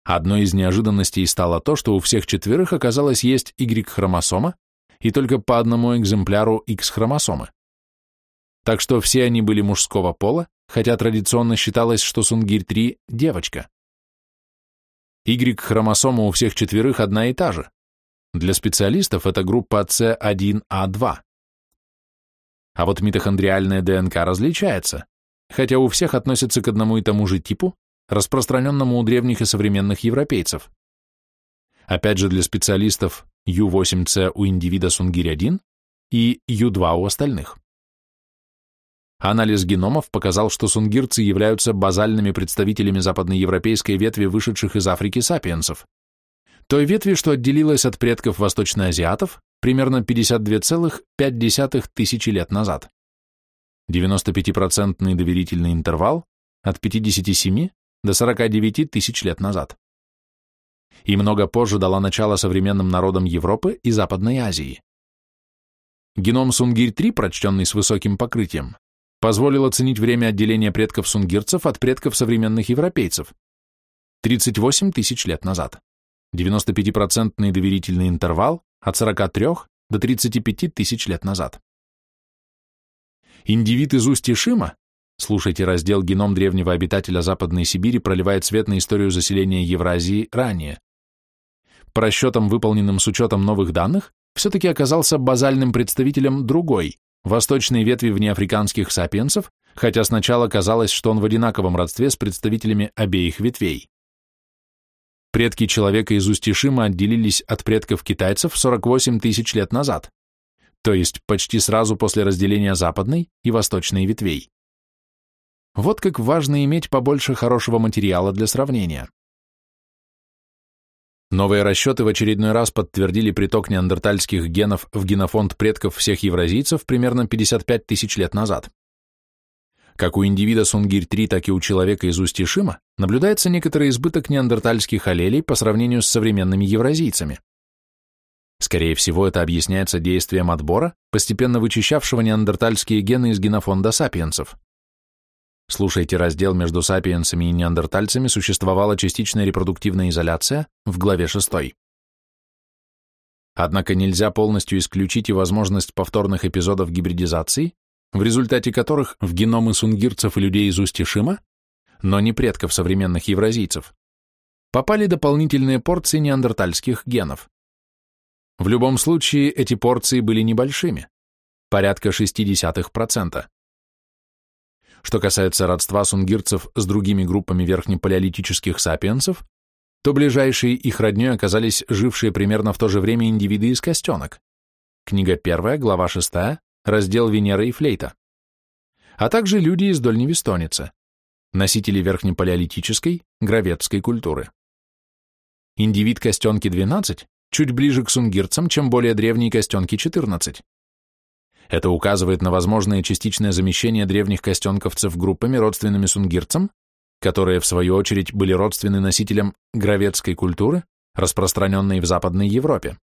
Одной из неожиданностей стало то, что у всех четверых оказалось есть Y-хромосома и только по одному экземпляру X-хромосомы так что все они были мужского пола, хотя традиционно считалось, что Сунгирь-3 – девочка. Y-хромосома у всех четверых одна и та же. Для специалистов это группа C1A2. А вот митохондриальная ДНК различается, хотя у всех относится к одному и тому же типу, распространенному у древних и современных европейцев. Опять же, для специалистов U8C у индивида Сунгирь-1 и U2 у остальных. Анализ геномов показал, что сунгирцы являются базальными представителями западноевропейской ветви вышедших из Африки сапиенсов, той ветви, что отделилась от предков восточноазиатов примерно 52,5 тысячи лет назад. 95% доверительный интервал от 57 до 49 тысяч лет назад. И много позже дала начало современным народам Европы и Западной Азии. Геном Сунгирь-3, прочтенный с высоким покрытием, позволил оценить время отделения предков сунгирцев от предков современных европейцев. 38 тысяч лет назад. 95% доверительный интервал от 43 до 35 тысяч лет назад. Индивид из устья Шима, слушайте раздел «Геном древнего обитателя Западной Сибири» проливает свет на историю заселения Евразии ранее. По расчетам, выполненным с учетом новых данных, все-таки оказался базальным представителем другой, восточной ветви внеафриканских сапиенсов, хотя сначала казалось, что он в одинаковом родстве с представителями обеих ветвей. Предки человека из Устишима отделились от предков китайцев 48 тысяч лет назад, то есть почти сразу после разделения западной и восточной ветвей. Вот как важно иметь побольше хорошего материала для сравнения. Новые расчеты в очередной раз подтвердили приток неандертальских генов в генофонд предков всех евразийцев примерно 55 тысяч лет назад. Как у индивида Сунгирь-3, так и у человека из Устишима наблюдается некоторый избыток неандертальских аллелей по сравнению с современными евразийцами. Скорее всего, это объясняется действием отбора, постепенно вычищавшего неандертальские гены из генофонда сапиенсов. Слушайте раздел между сапиенсами и неандертальцами существовала частичная репродуктивная изоляция в главе 6. Однако нельзя полностью исключить и возможность повторных эпизодов гибридизации, в результате которых в геномы сунгирцев и людей из Устишима, но не предков современных евразийцев, попали дополнительные порции неандертальских генов. В любом случае эти порции были небольшими, порядка 0,6%. Что касается родства сунгирцев с другими группами верхнепалеолитических сапиенсов, то ближайшие их роднёй оказались жившие примерно в то же время индивиды из костенок. Книга 1, глава 6, раздел Венера и флейта. А также люди из Дольневестоницы, носители верхнепалеолитической, гравецкой культуры. Индивид костенки 12 чуть ближе к сунгирцам, чем более древние костенки 14. Это указывает на возможное частичное замещение древних костенковцев группами, родственными сунгирцам, которые, в свою очередь, были родственны носителям гравецкой культуры, распространенной в Западной Европе.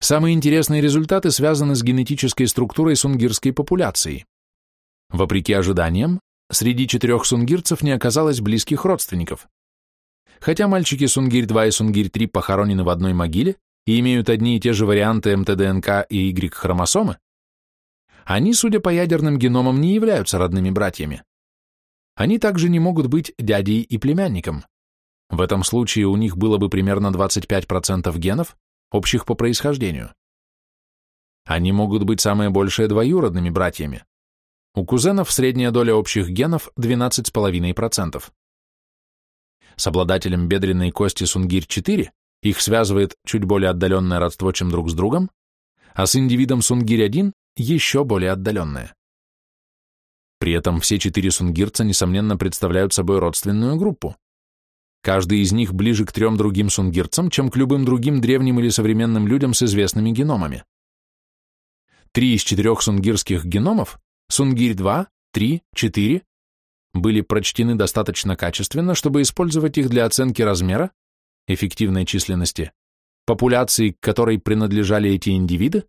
Самые интересные результаты связаны с генетической структурой сунгирской популяции. Вопреки ожиданиям, среди четырех сунгирцев не оказалось близких родственников. Хотя мальчики Сунгирь-2 и Сунгирь-3 похоронены в одной могиле, и имеют одни и те же варианты МТДНК и Y-хромосомы, они, судя по ядерным геномам, не являются родными братьями. Они также не могут быть дядей и племянником. В этом случае у них было бы примерно 25% генов, общих по происхождению. Они могут быть самые большие двоюродными братьями. У кузенов средняя доля общих генов 12,5%. С обладателем бедренной кости Сунгирь-4 их связывает чуть более отдаленное родство, чем друг с другом, а с индивидом Сунгирь-1 еще более отдаленное. При этом все четыре сунгирца, несомненно, представляют собой родственную группу. Каждый из них ближе к трем другим сунгирцам, чем к любым другим древним или современным людям с известными геномами. Три из четырех сунгирских геномов, Сунгирь-2, 3, 4, были прочтены достаточно качественно, чтобы использовать их для оценки размера, эффективной численности, популяции, к которой принадлежали эти индивиды,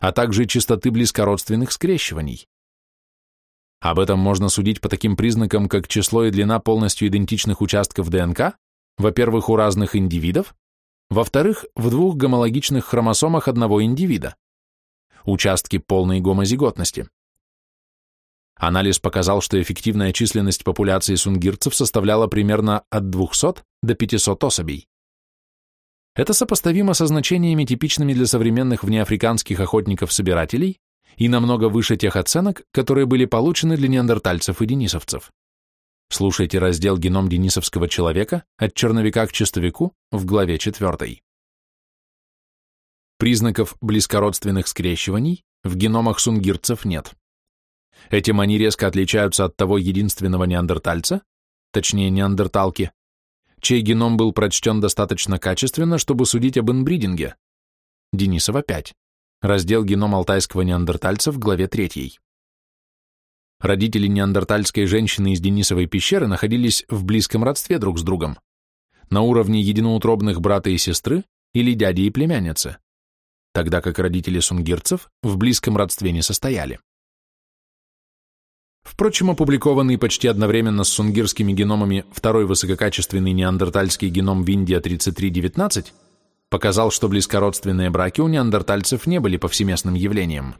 а также частоты близкородственных скрещиваний. Об этом можно судить по таким признакам, как число и длина полностью идентичных участков ДНК, во-первых, у разных индивидов, во-вторых, в двух гомологичных хромосомах одного индивида, участки полной гомозиготности. Анализ показал, что эффективная численность популяции сунгирцев составляла примерно от 200 до 500 особей. Это сопоставимо со значениями, типичными для современных внеафриканских охотников-собирателей и намного выше тех оценок, которые были получены для неандертальцев и денисовцев. Слушайте раздел «Геном денисовского человека» от черновика к чистовику в главе 4. Признаков близкородственных скрещиваний в геномах сунгирцев нет. Этим они резко отличаются от того единственного неандертальца, точнее неандерталки, чей геном был прочтен достаточно качественно, чтобы судить об инбридинге. Денисова 5. Раздел «Геном алтайского неандертальца» в главе 3. Родители неандертальской женщины из Денисовой пещеры находились в близком родстве друг с другом, на уровне единоутробных брата и сестры или дяди и племянницы, тогда как родители сунгирцев в близком родстве не состояли. Впрочем, опубликованный почти одновременно с сунгирскими геномами второй высококачественный неандертальский геном Виндия 3319 показал, что близкородственные браки у неандертальцев не были повсеместным явлением.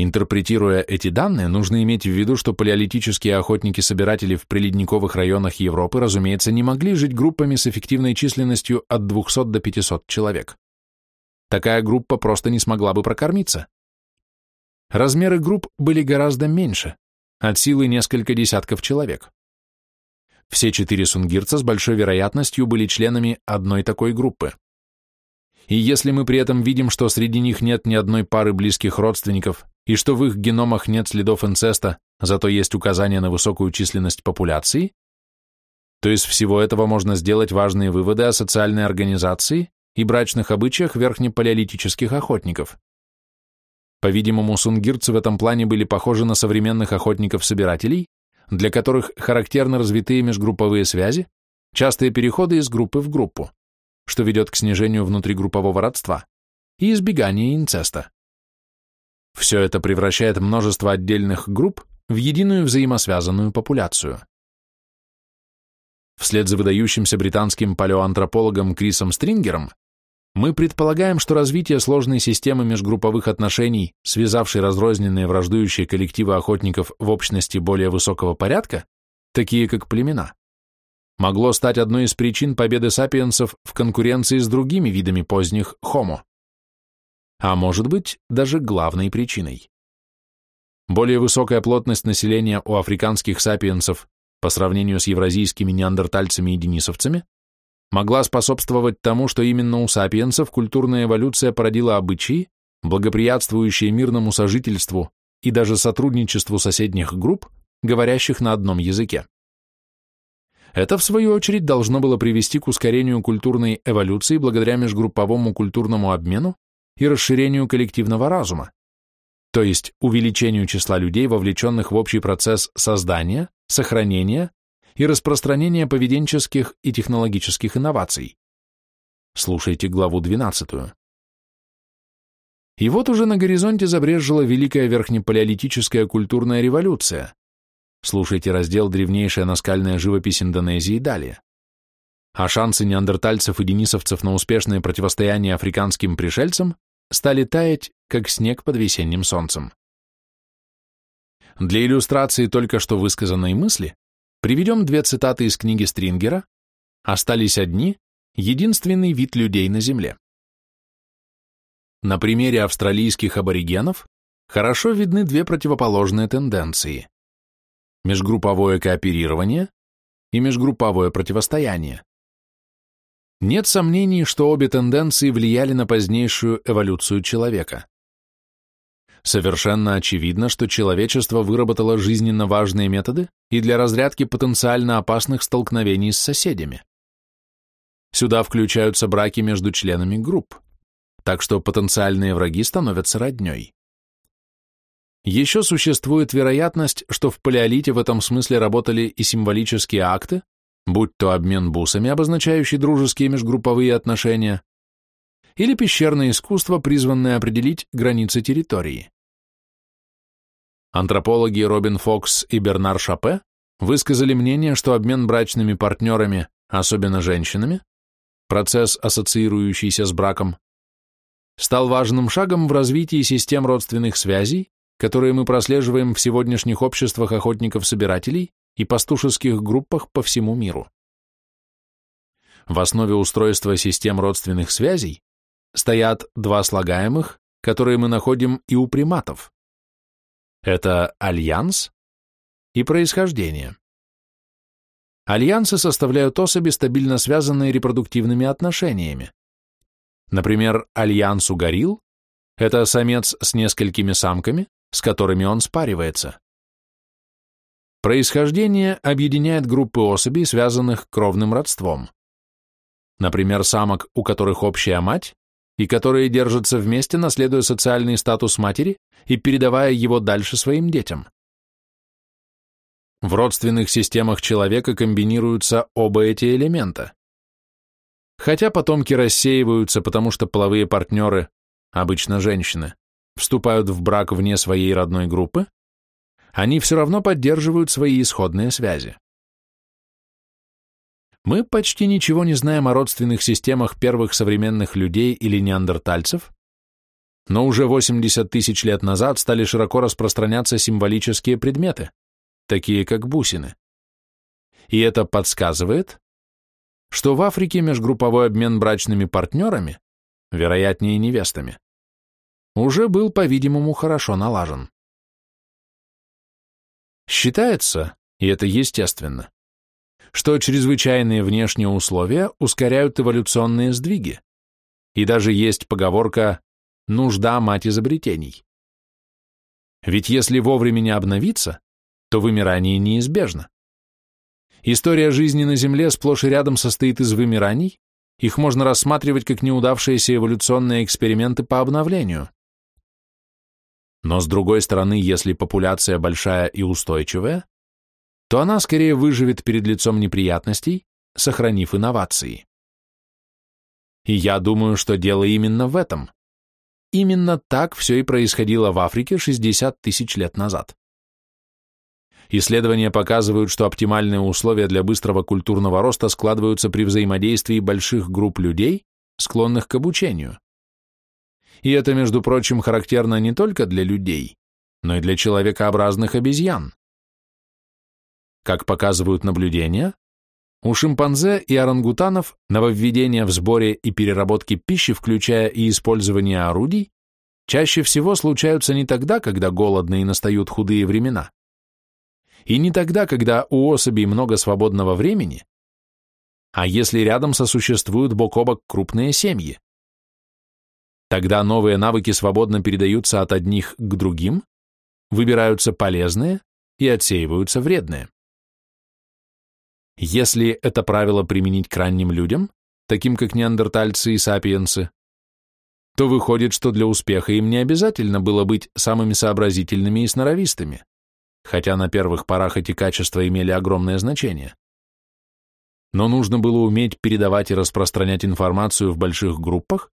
Интерпретируя эти данные, нужно иметь в виду, что палеолитические охотники-собиратели в приледниковых районах Европы, разумеется, не могли жить группами с эффективной численностью от 200 до 500 человек. Такая группа просто не смогла бы прокормиться. Размеры групп были гораздо меньше, от силы несколько десятков человек. Все четыре сунгирца с большой вероятностью были членами одной такой группы. И если мы при этом видим, что среди них нет ни одной пары близких родственников и что в их геномах нет следов инцеста, зато есть указания на высокую численность популяции, то из всего этого можно сделать важные выводы о социальной организации и брачных обычаях верхнепалеолитических охотников. По-видимому, сунгирцы в этом плане были похожи на современных охотников-собирателей, для которых характерны развитые межгрупповые связи, частые переходы из группы в группу, что ведет к снижению внутригруппового родства, и избегание инцеста. Все это превращает множество отдельных групп в единую взаимосвязанную популяцию. Вслед за выдающимся британским палеоантропологом Крисом Стрингером мы предполагаем, что развитие сложной системы межгрупповых отношений, связавшей разрозненные враждующие коллективы охотников в общности более высокого порядка, такие как племена, могло стать одной из причин победы сапиенсов в конкуренции с другими видами поздних хомо. А может быть, даже главной причиной. Более высокая плотность населения у африканских сапиенсов по сравнению с евразийскими неандертальцами и денисовцами могла способствовать тому, что именно у сапиенсов культурная эволюция породила обычаи, благоприятствующие мирному сожительству и даже сотрудничеству соседних групп, говорящих на одном языке. Это, в свою очередь, должно было привести к ускорению культурной эволюции благодаря межгрупповому культурному обмену и расширению коллективного разума, то есть увеличению числа людей, вовлеченных в общий процесс создания, сохранения и распространения поведенческих и технологических инноваций. Слушайте главу 12. И вот уже на горизонте забрежила Великая Верхнепалеолитическая культурная революция. Слушайте раздел «Древнейшая наскальная живопись Индонезии» далее. А шансы неандертальцев и денисовцев на успешное противостояние африканским пришельцам стали таять, как снег под весенним солнцем. Для иллюстрации только что высказанной мысли приведем две цитаты из книги Стрингера «Остались одни, единственный вид людей на Земле». На примере австралийских аборигенов хорошо видны две противоположные тенденции – межгрупповое кооперирование и межгрупповое противостояние. Нет сомнений, что обе тенденции влияли на позднейшую эволюцию человека. Совершенно очевидно, что человечество выработало жизненно важные методы и для разрядки потенциально опасных столкновений с соседями. Сюда включаются браки между членами групп, так что потенциальные враги становятся родней. Еще существует вероятность, что в палеолите в этом смысле работали и символические акты, будь то обмен бусами, обозначающий дружеские межгрупповые отношения, или пещерное искусство, призванное определить границы территории. Антропологи Робин Фокс и Бернар Шапе высказали мнение, что обмен брачными партнерами, особенно женщинами, процесс, ассоциирующийся с браком, стал важным шагом в развитии систем родственных связей, которые мы прослеживаем в сегодняшних обществах охотников-собирателей и пастушеских группах по всему миру. В основе устройства систем родственных связей стоят два слагаемых, которые мы находим и у приматов. Это альянс и происхождение. Альянсы составляют особи, стабильно связанные репродуктивными отношениями. Например, альянс у горилл – это самец с несколькими самками, с которыми он спаривается. Происхождение объединяет группы особей, связанных кровным родством. Например, самок, у которых общая мать, и которые держатся вместе, наследуя социальный статус матери и передавая его дальше своим детям. В родственных системах человека комбинируются оба эти элемента. Хотя потомки рассеиваются, потому что половые партнеры, обычно женщины, вступают в брак вне своей родной группы, они все равно поддерживают свои исходные связи. Мы почти ничего не знаем о родственных системах первых современных людей или неандертальцев, но уже 80 тысяч лет назад стали широко распространяться символические предметы, такие как бусины. И это подсказывает, что в Африке межгрупповой обмен брачными партнерами, вероятнее невестами, уже был, по-видимому, хорошо налажен. Считается, и это естественно, что чрезвычайные внешние условия ускоряют эволюционные сдвиги, и даже есть поговорка «нужда мать изобретений». Ведь если вовремя не обновиться, то вымирание неизбежно. История жизни на Земле сплошь и рядом состоит из вымираний, их можно рассматривать как неудавшиеся эволюционные эксперименты по обновлению. Но с другой стороны, если популяция большая и устойчивая, то она скорее выживет перед лицом неприятностей, сохранив инновации. И я думаю, что дело именно в этом. именно так все и происходило в Африке 60 тысяч лет назад. Исследования показывают, что оптимальные условия для быстрого культурного роста складываются при взаимодействии больших групп людей, склонных к обучению. И это, между прочим, характерно не только для людей, но и для человекообразных обезьян. Как показывают наблюдения, у шимпанзе и орангутанов нововведения в сборе и переработке пищи, включая и использование орудий, чаще всего случаются не тогда, когда голодны и настают худые времена, и не тогда, когда у особей много свободного времени, а если рядом сосуществуют бок о бок крупные семьи. Тогда новые навыки свободно передаются от одних к другим, выбираются полезные и отсеиваются вредные. Если это правило применить к ранним людям, таким как неандертальцы и сапиенсы, то выходит, что для успеха им не обязательно было быть самыми сообразительными и сноровистыми, хотя на первых порах эти качества имели огромное значение. Но нужно было уметь передавать и распространять информацию в больших группах,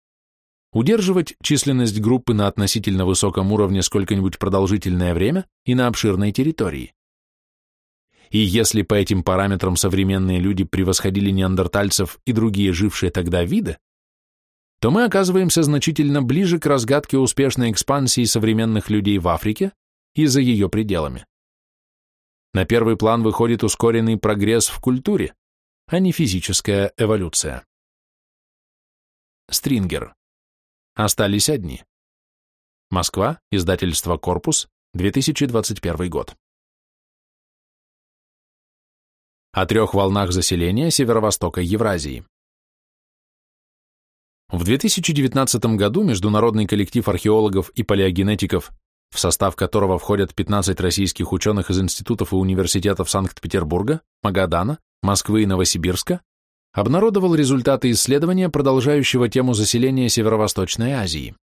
удерживать численность группы на относительно высоком уровне сколько-нибудь продолжительное время и на обширной территории. И если по этим параметрам современные люди превосходили неандертальцев и другие жившие тогда виды, то мы оказываемся значительно ближе к разгадке успешной экспансии современных людей в Африке и за ее пределами. На первый план выходит ускоренный прогресс в культуре, а не физическая эволюция. Стрингер. Остались одни. Москва, издательство «Корпус», 2021 год. О трех волнах заселения северо-востока Евразии. В 2019 году международный коллектив археологов и палеогенетиков, в состав которого входят 15 российских ученых из институтов и университетов Санкт-Петербурга, Магадана, Москвы и Новосибирска, обнародовал результаты исследования, продолжающего тему заселения Северо-Восточной Азии.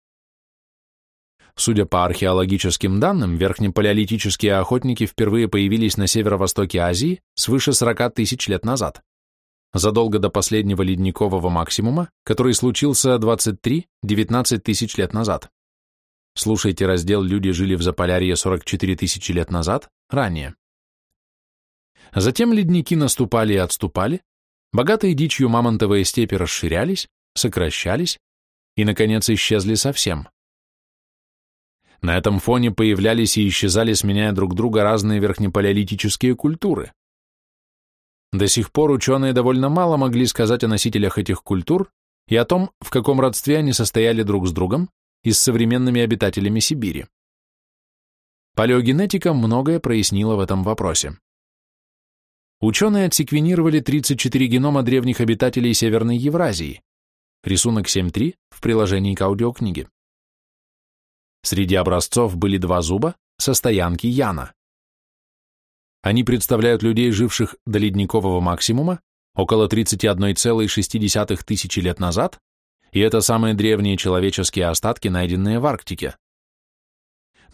Судя по археологическим данным, верхнепалеолитические охотники впервые появились на северо-востоке Азии свыше 40 тысяч лет назад, задолго до последнего ледникового максимума, который случился 23-19 тысяч лет назад. Слушайте раздел «Люди жили в Заполярье 44 тысячи лет назад» ранее. Затем ледники наступали и отступали, Богатые дичью мамонтовые степи расширялись, сокращались и, наконец, исчезли совсем. На этом фоне появлялись и исчезали, сменяя друг друга, разные верхнепалеолитические культуры. До сих пор ученые довольно мало могли сказать о носителях этих культур и о том, в каком родстве они состояли друг с другом и с современными обитателями Сибири. Палеогенетика многое прояснила в этом вопросе. Ученые отсеквенировали 34 генома древних обитателей Северной Евразии. Рисунок 7.3 в приложении к аудиокниге. Среди образцов были два зуба со стоянки Яна. Они представляют людей, живших до ледникового максимума, около 31,6 тысячи лет назад, и это самые древние человеческие остатки, найденные в Арктике.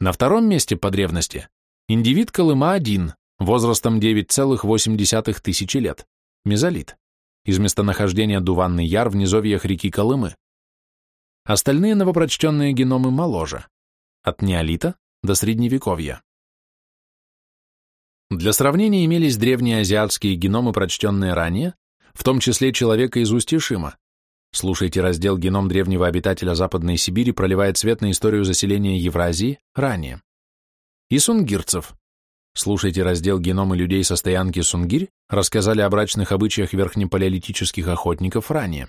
На втором месте по древности индивид Колыма-1, возрастом 9,8 тысячи лет, мезолит, из местонахождения Дуванный Яр в низовьях реки Колымы. Остальные новопрочтенные геномы моложе, от неолита до средневековья. Для сравнения имелись древние азиатские геномы, прочтенные ранее, в том числе человека из Устишима. Слушайте раздел «Геном древнего обитателя Западной Сибири проливает свет на историю заселения Евразии» ранее. И сунгирцев, Слушайте раздел «Геномы людей со стоянки Сунгирь» рассказали о брачных обычаях верхнепалеолитических охотников ранее.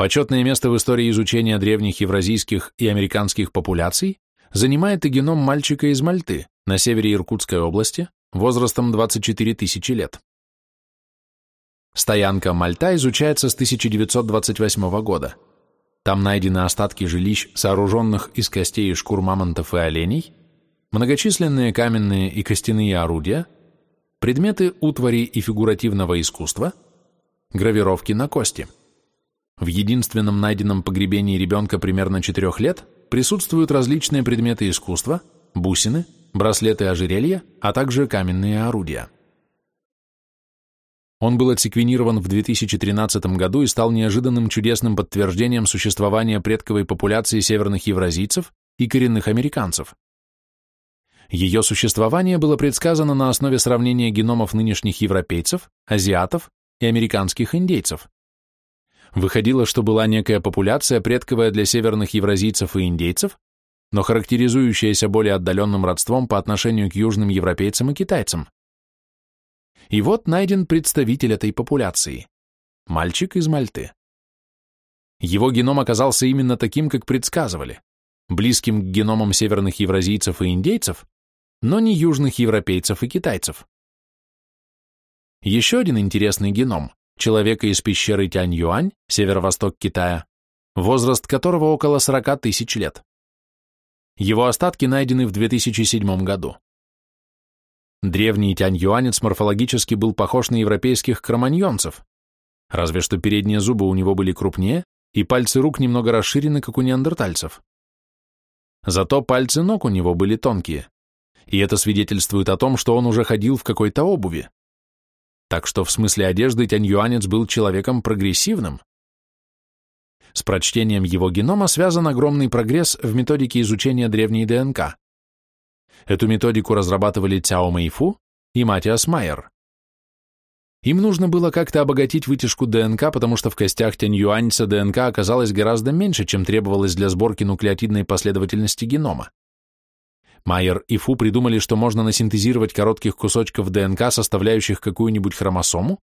Почетное место в истории изучения древних евразийских и американских популяций занимает и геном мальчика из Мальты на севере Иркутской области возрастом 24 тысячи лет. Стоянка Мальта изучается с 1928 года. Там найдены остатки жилищ, сооруженных из костей и шкур мамонтов и оленей, многочисленные каменные и костяные орудия, предметы утвари и фигуративного искусства, гравировки на кости. В единственном найденном погребении ребенка примерно 4 лет присутствуют различные предметы искусства, бусины, браслеты ожерелья, а также каменные орудия. Он был отсеквенирован в 2013 году и стал неожиданным чудесным подтверждением существования предковой популяции северных евразийцев и коренных американцев. Ее существование было предсказано на основе сравнения геномов нынешних европейцев, азиатов и американских индейцев. Выходило, что была некая популяция, предковая для северных евразийцев и индейцев, но характеризующаяся более отдаленным родством по отношению к южным европейцам и китайцам. И вот найден представитель этой популяции – мальчик из Мальты. Его геном оказался именно таким, как предсказывали, близким к геномам северных евразийцев и индейцев, но не южных европейцев и китайцев. Еще один интересный геном – человека из пещеры Тянь-Юань, северо-восток Китая, возраст которого около 40 тысяч лет. Его остатки найдены в 2007 году. Древний тянь-юанец морфологически был похож на европейских кроманьонцев, разве что передние зубы у него были крупнее, и пальцы рук немного расширены, как у неандертальцев. Зато пальцы ног у него были тонкие, и это свидетельствует о том, что он уже ходил в какой-то обуви. Так что в смысле одежды тянь-юанец был человеком прогрессивным. С прочтением его генома связан огромный прогресс в методике изучения древней ДНК. Эту методику разрабатывали Цяо Мэйфу и Матиас Майер. Им нужно было как-то обогатить вытяжку ДНК, потому что в костях Тянь-Юаньца ДНК оказалось гораздо меньше, чем требовалось для сборки нуклеотидной последовательности генома. Майер и Фу придумали, что можно насинтезировать коротких кусочков ДНК, составляющих какую-нибудь хромосому,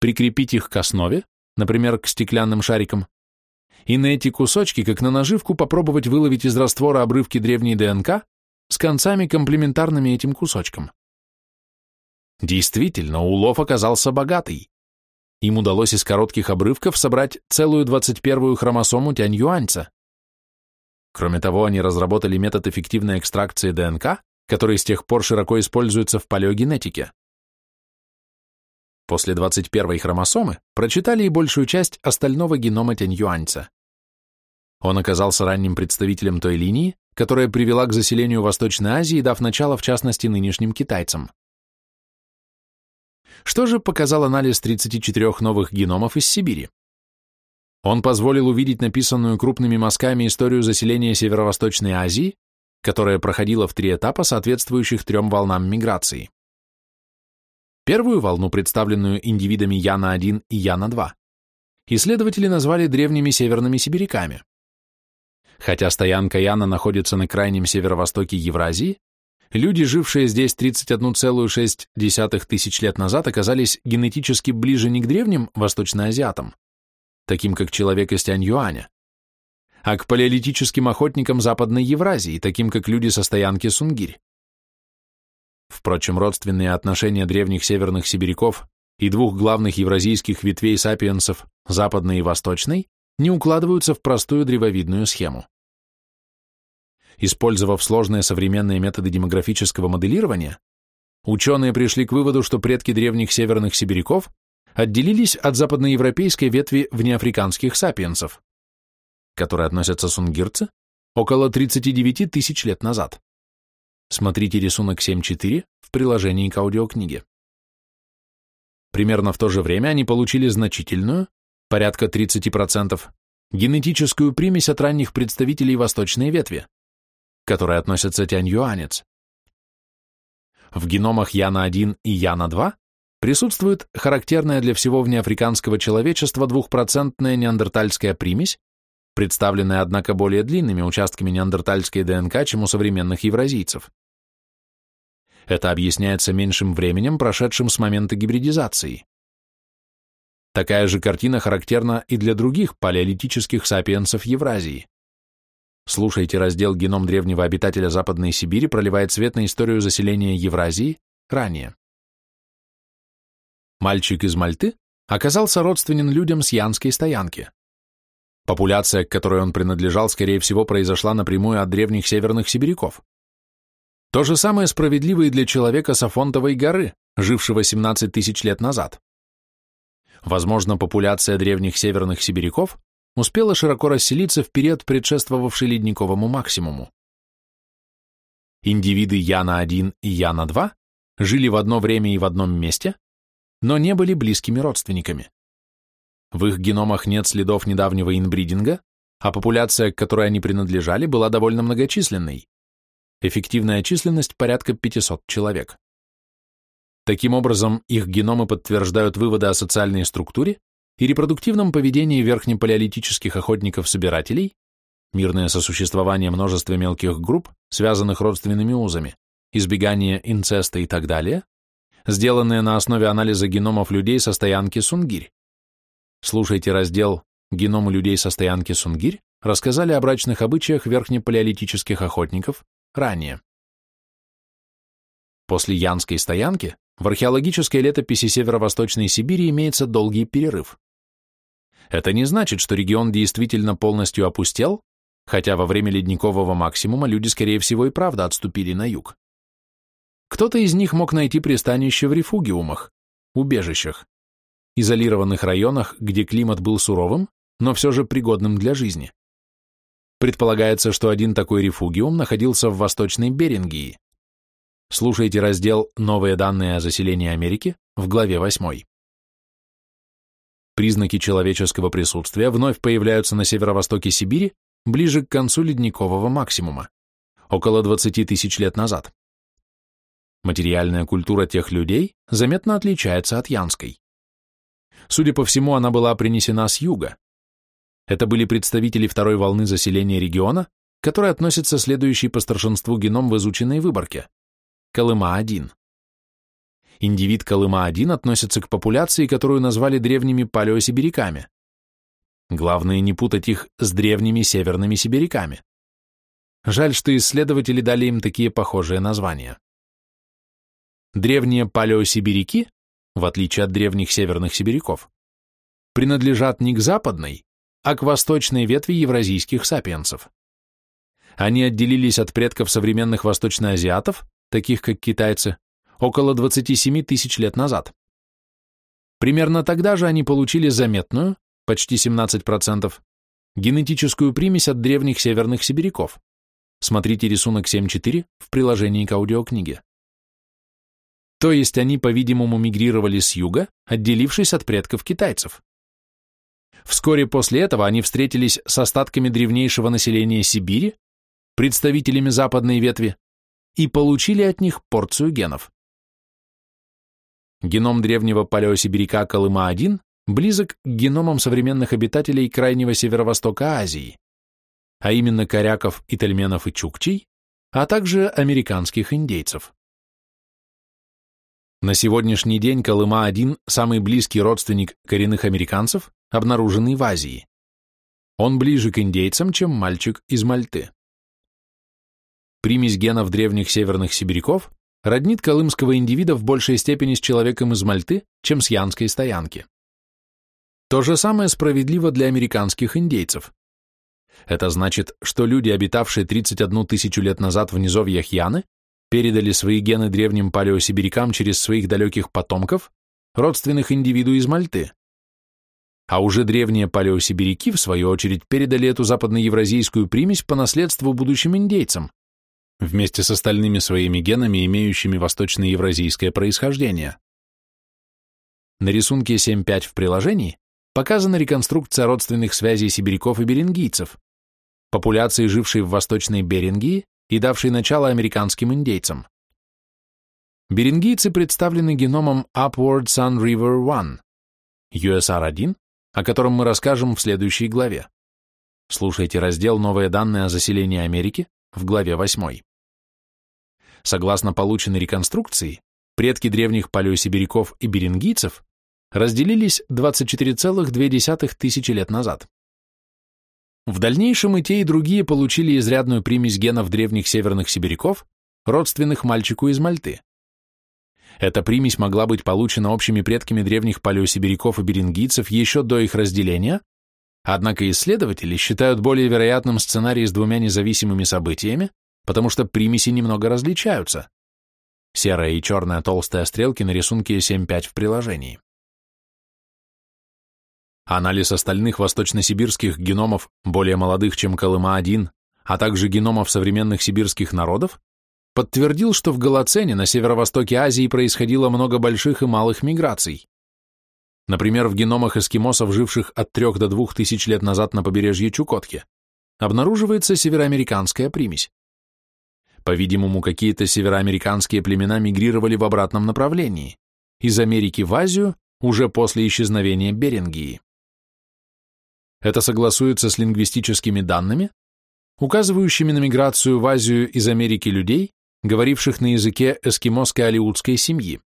прикрепить их к основе, например, к стеклянным шарикам, и на эти кусочки, как на наживку, попробовать выловить из раствора обрывки древней ДНК, с концами, комплементарными этим кусочкам. Действительно, улов оказался богатый. Им удалось из коротких обрывков собрать целую 21-ю хромосому тянь-юаньца. Кроме того, они разработали метод эффективной экстракции ДНК, который с тех пор широко используется в палеогенетике. После 21-й хромосомы прочитали и большую часть остального генома тянь-юаньца. Он оказался ранним представителем той линии, которая привела к заселению Восточной Азии, дав начало, в частности, нынешним китайцам. Что же показал анализ 34 новых геномов из Сибири? Он позволил увидеть написанную крупными мазками историю заселения Северо-Восточной Азии, которая проходила в три этапа, соответствующих трем волнам миграции. Первую волну, представленную индивидами Яна-1 и Яна-2, исследователи назвали древними северными сибиряками. Хотя стоянка Яна находится на крайнем северо-востоке Евразии, люди, жившие здесь 31,6 тысяч лет назад, оказались генетически ближе не к древним восточноазиатам, таким как человек из Тянь-Юаня, а к палеолитическим охотникам Западной Евразии, таким как люди со стоянки Сунгирь. Впрочем, родственные отношения древних северных сибиряков и двух главных евразийских ветвей сапиенсов, западной и восточной, не укладываются в простую древовидную схему. Использовав сложные современные методы демографического моделирования, ученые пришли к выводу, что предки древних северных сибиряков отделились от западноевропейской ветви внеафриканских сапиенсов, которые относятся сунгирцы, около 39 тысяч лет назад. Смотрите рисунок 7.4 в приложении к аудиокниге. Примерно в то же время они получили значительную, порядка 30%, генетическую примесь от ранних представителей восточной ветви, которые относятся тянь-юанец. В геномах Яна-1 и Яна-2 присутствует характерная для всего внеафриканского человечества двухпроцентная неандертальская примесь, представленная, однако, более длинными участками неандертальской ДНК, чем у современных евразийцев. Это объясняется меньшим временем, прошедшим с момента гибридизации. Такая же картина характерна и для других палеолитических сапиенсов Евразии. Слушайте раздел «Геном древнего обитателя Западной Сибири» проливает свет на историю заселения Евразии ранее. Мальчик из Мальты оказался родственен людям с Янской стоянки. Популяция, к которой он принадлежал, скорее всего, произошла напрямую от древних северных сибиряков. То же самое справедливо и для человека с Афонтовой горы, жившего 17 тысяч лет назад. Возможно, популяция древних северных сибиряков успела широко расселиться в период, предшествовавший ледниковому максимуму. Индивиды Яна-1 и Яна-2 жили в одно время и в одном месте, но не были близкими родственниками. В их геномах нет следов недавнего инбридинга, а популяция, к которой они принадлежали, была довольно многочисленной. Эффективная численность порядка 500 человек. Таким образом, их геномы подтверждают выводы о социальной структуре и репродуктивном поведении верхнепалеолитических охотников-собирателей, мирное сосуществование множества мелких групп, связанных родственными узами, избегание инцеста и так далее, сделанные на основе анализа геномов людей со стоянки Сунгирь. Слушайте раздел «Геномы людей со стоянки Сунгирь» рассказали о брачных обычаях верхнепалеолитических охотников ранее. После Янской стоянки в археологической летописи Северо-Восточной Сибири имеется долгий перерыв. Это не значит, что регион действительно полностью опустел, хотя во время ледникового максимума люди, скорее всего, и правда отступили на юг. Кто-то из них мог найти пристанище в рефугиумах, убежищах, изолированных районах, где климат был суровым, но все же пригодным для жизни. Предполагается, что один такой рефугиум находился в Восточной Берингии. Слушайте раздел «Новые данные о заселении Америки» в главе 8. Признаки человеческого присутствия вновь появляются на северо-востоке Сибири ближе к концу ледникового максимума, около 20 тысяч лет назад. Материальная культура тех людей заметно отличается от янской. Судя по всему, она была принесена с юга. Это были представители второй волны заселения региона, которой относится следующий по старшинству геном в изученной выборке – Колыма-1. Индивид Колыма-1 относится к популяции, которую назвали древними палеосибиряками. Главное не путать их с древними северными сибиряками. Жаль, что исследователи дали им такие похожие названия. Древние палеосибиряки, в отличие от древних северных сибиряков, принадлежат не к западной, а к восточной ветви евразийских сапиенсов. Они отделились от предков современных восточноазиатов, таких как китайцы, около 27 тысяч лет назад. Примерно тогда же они получили заметную, почти 17%, генетическую примесь от древних северных сибиряков. Смотрите рисунок 7.4 в приложении к аудиокниге. То есть они, по-видимому, мигрировали с юга, отделившись от предков китайцев. Вскоре после этого они встретились с остатками древнейшего населения Сибири, представителями западной ветви, и получили от них порцию генов. Геном древнего палеосибиряка Колыма-1 близок к геномам современных обитателей крайнего северо-востока Азии, а именно коряков, итальменов и чукчей, а также американских индейцев. На сегодняшний день Колыма-1 – самый близкий родственник коренных американцев, обнаруженный в Азии. Он ближе к индейцам, чем мальчик из Мальты. Примесь генов древних северных сибиряков роднит колымского индивида в большей степени с человеком из Мальты, чем с янской стоянки. То же самое справедливо для американских индейцев. Это значит, что люди, обитавшие 31 тысячу лет назад в низовьях Яны, передали свои гены древним палеосибирякам через своих далеких потомков, родственных индивиду из Мальты. А уже древние палеосибиряки, в свою очередь, передали эту западноевразийскую примесь по наследству будущим индейцам, вместе с остальными своими генами, имеющими восточноевразийское происхождение. На рисунке 7.5 в приложении показана реконструкция родственных связей сибиряков и берингийцев, популяции, жившей в Восточной Берингии и давшей начало американским индейцам. Берингийцы представлены геномом Upward Sun River 1, USR-1, о котором мы расскажем в следующей главе. Слушайте раздел «Новые данные о заселении Америки» в главе 8. Согласно полученной реконструкции, предки древних палеосибиряков и берингийцев разделились 24,2 тысячи лет назад. В дальнейшем и те, и другие получили изрядную примесь генов древних северных сибиряков, родственных мальчику из Мальты. Эта примесь могла быть получена общими предками древних палеосибиряков и берингийцев еще до их разделения, однако исследователи считают более вероятным сценарий с двумя независимыми событиями, потому что примеси немного различаются. Серая и черная толстая стрелки на рисунке 7.5 в приложении. Анализ остальных восточно-сибирских геномов, более молодых, чем Колыма-1, а также геномов современных сибирских народов, подтвердил, что в Голоцене на северо-востоке Азии происходило много больших и малых миграций. например, в геномах эскимосов, живших от 3 до 2 тысяч лет назад на побережье Чукотки, обнаруживается североамериканская примесь. По-видимому, какие-то североамериканские племена мигрировали в обратном направлении, из Америки в Азию уже после исчезновения Берингии. Это согласуется с лингвистическими данными, указывающими на миграцию в Азию из Америки людей, говоривших на языке эскимосской алиутской семьи.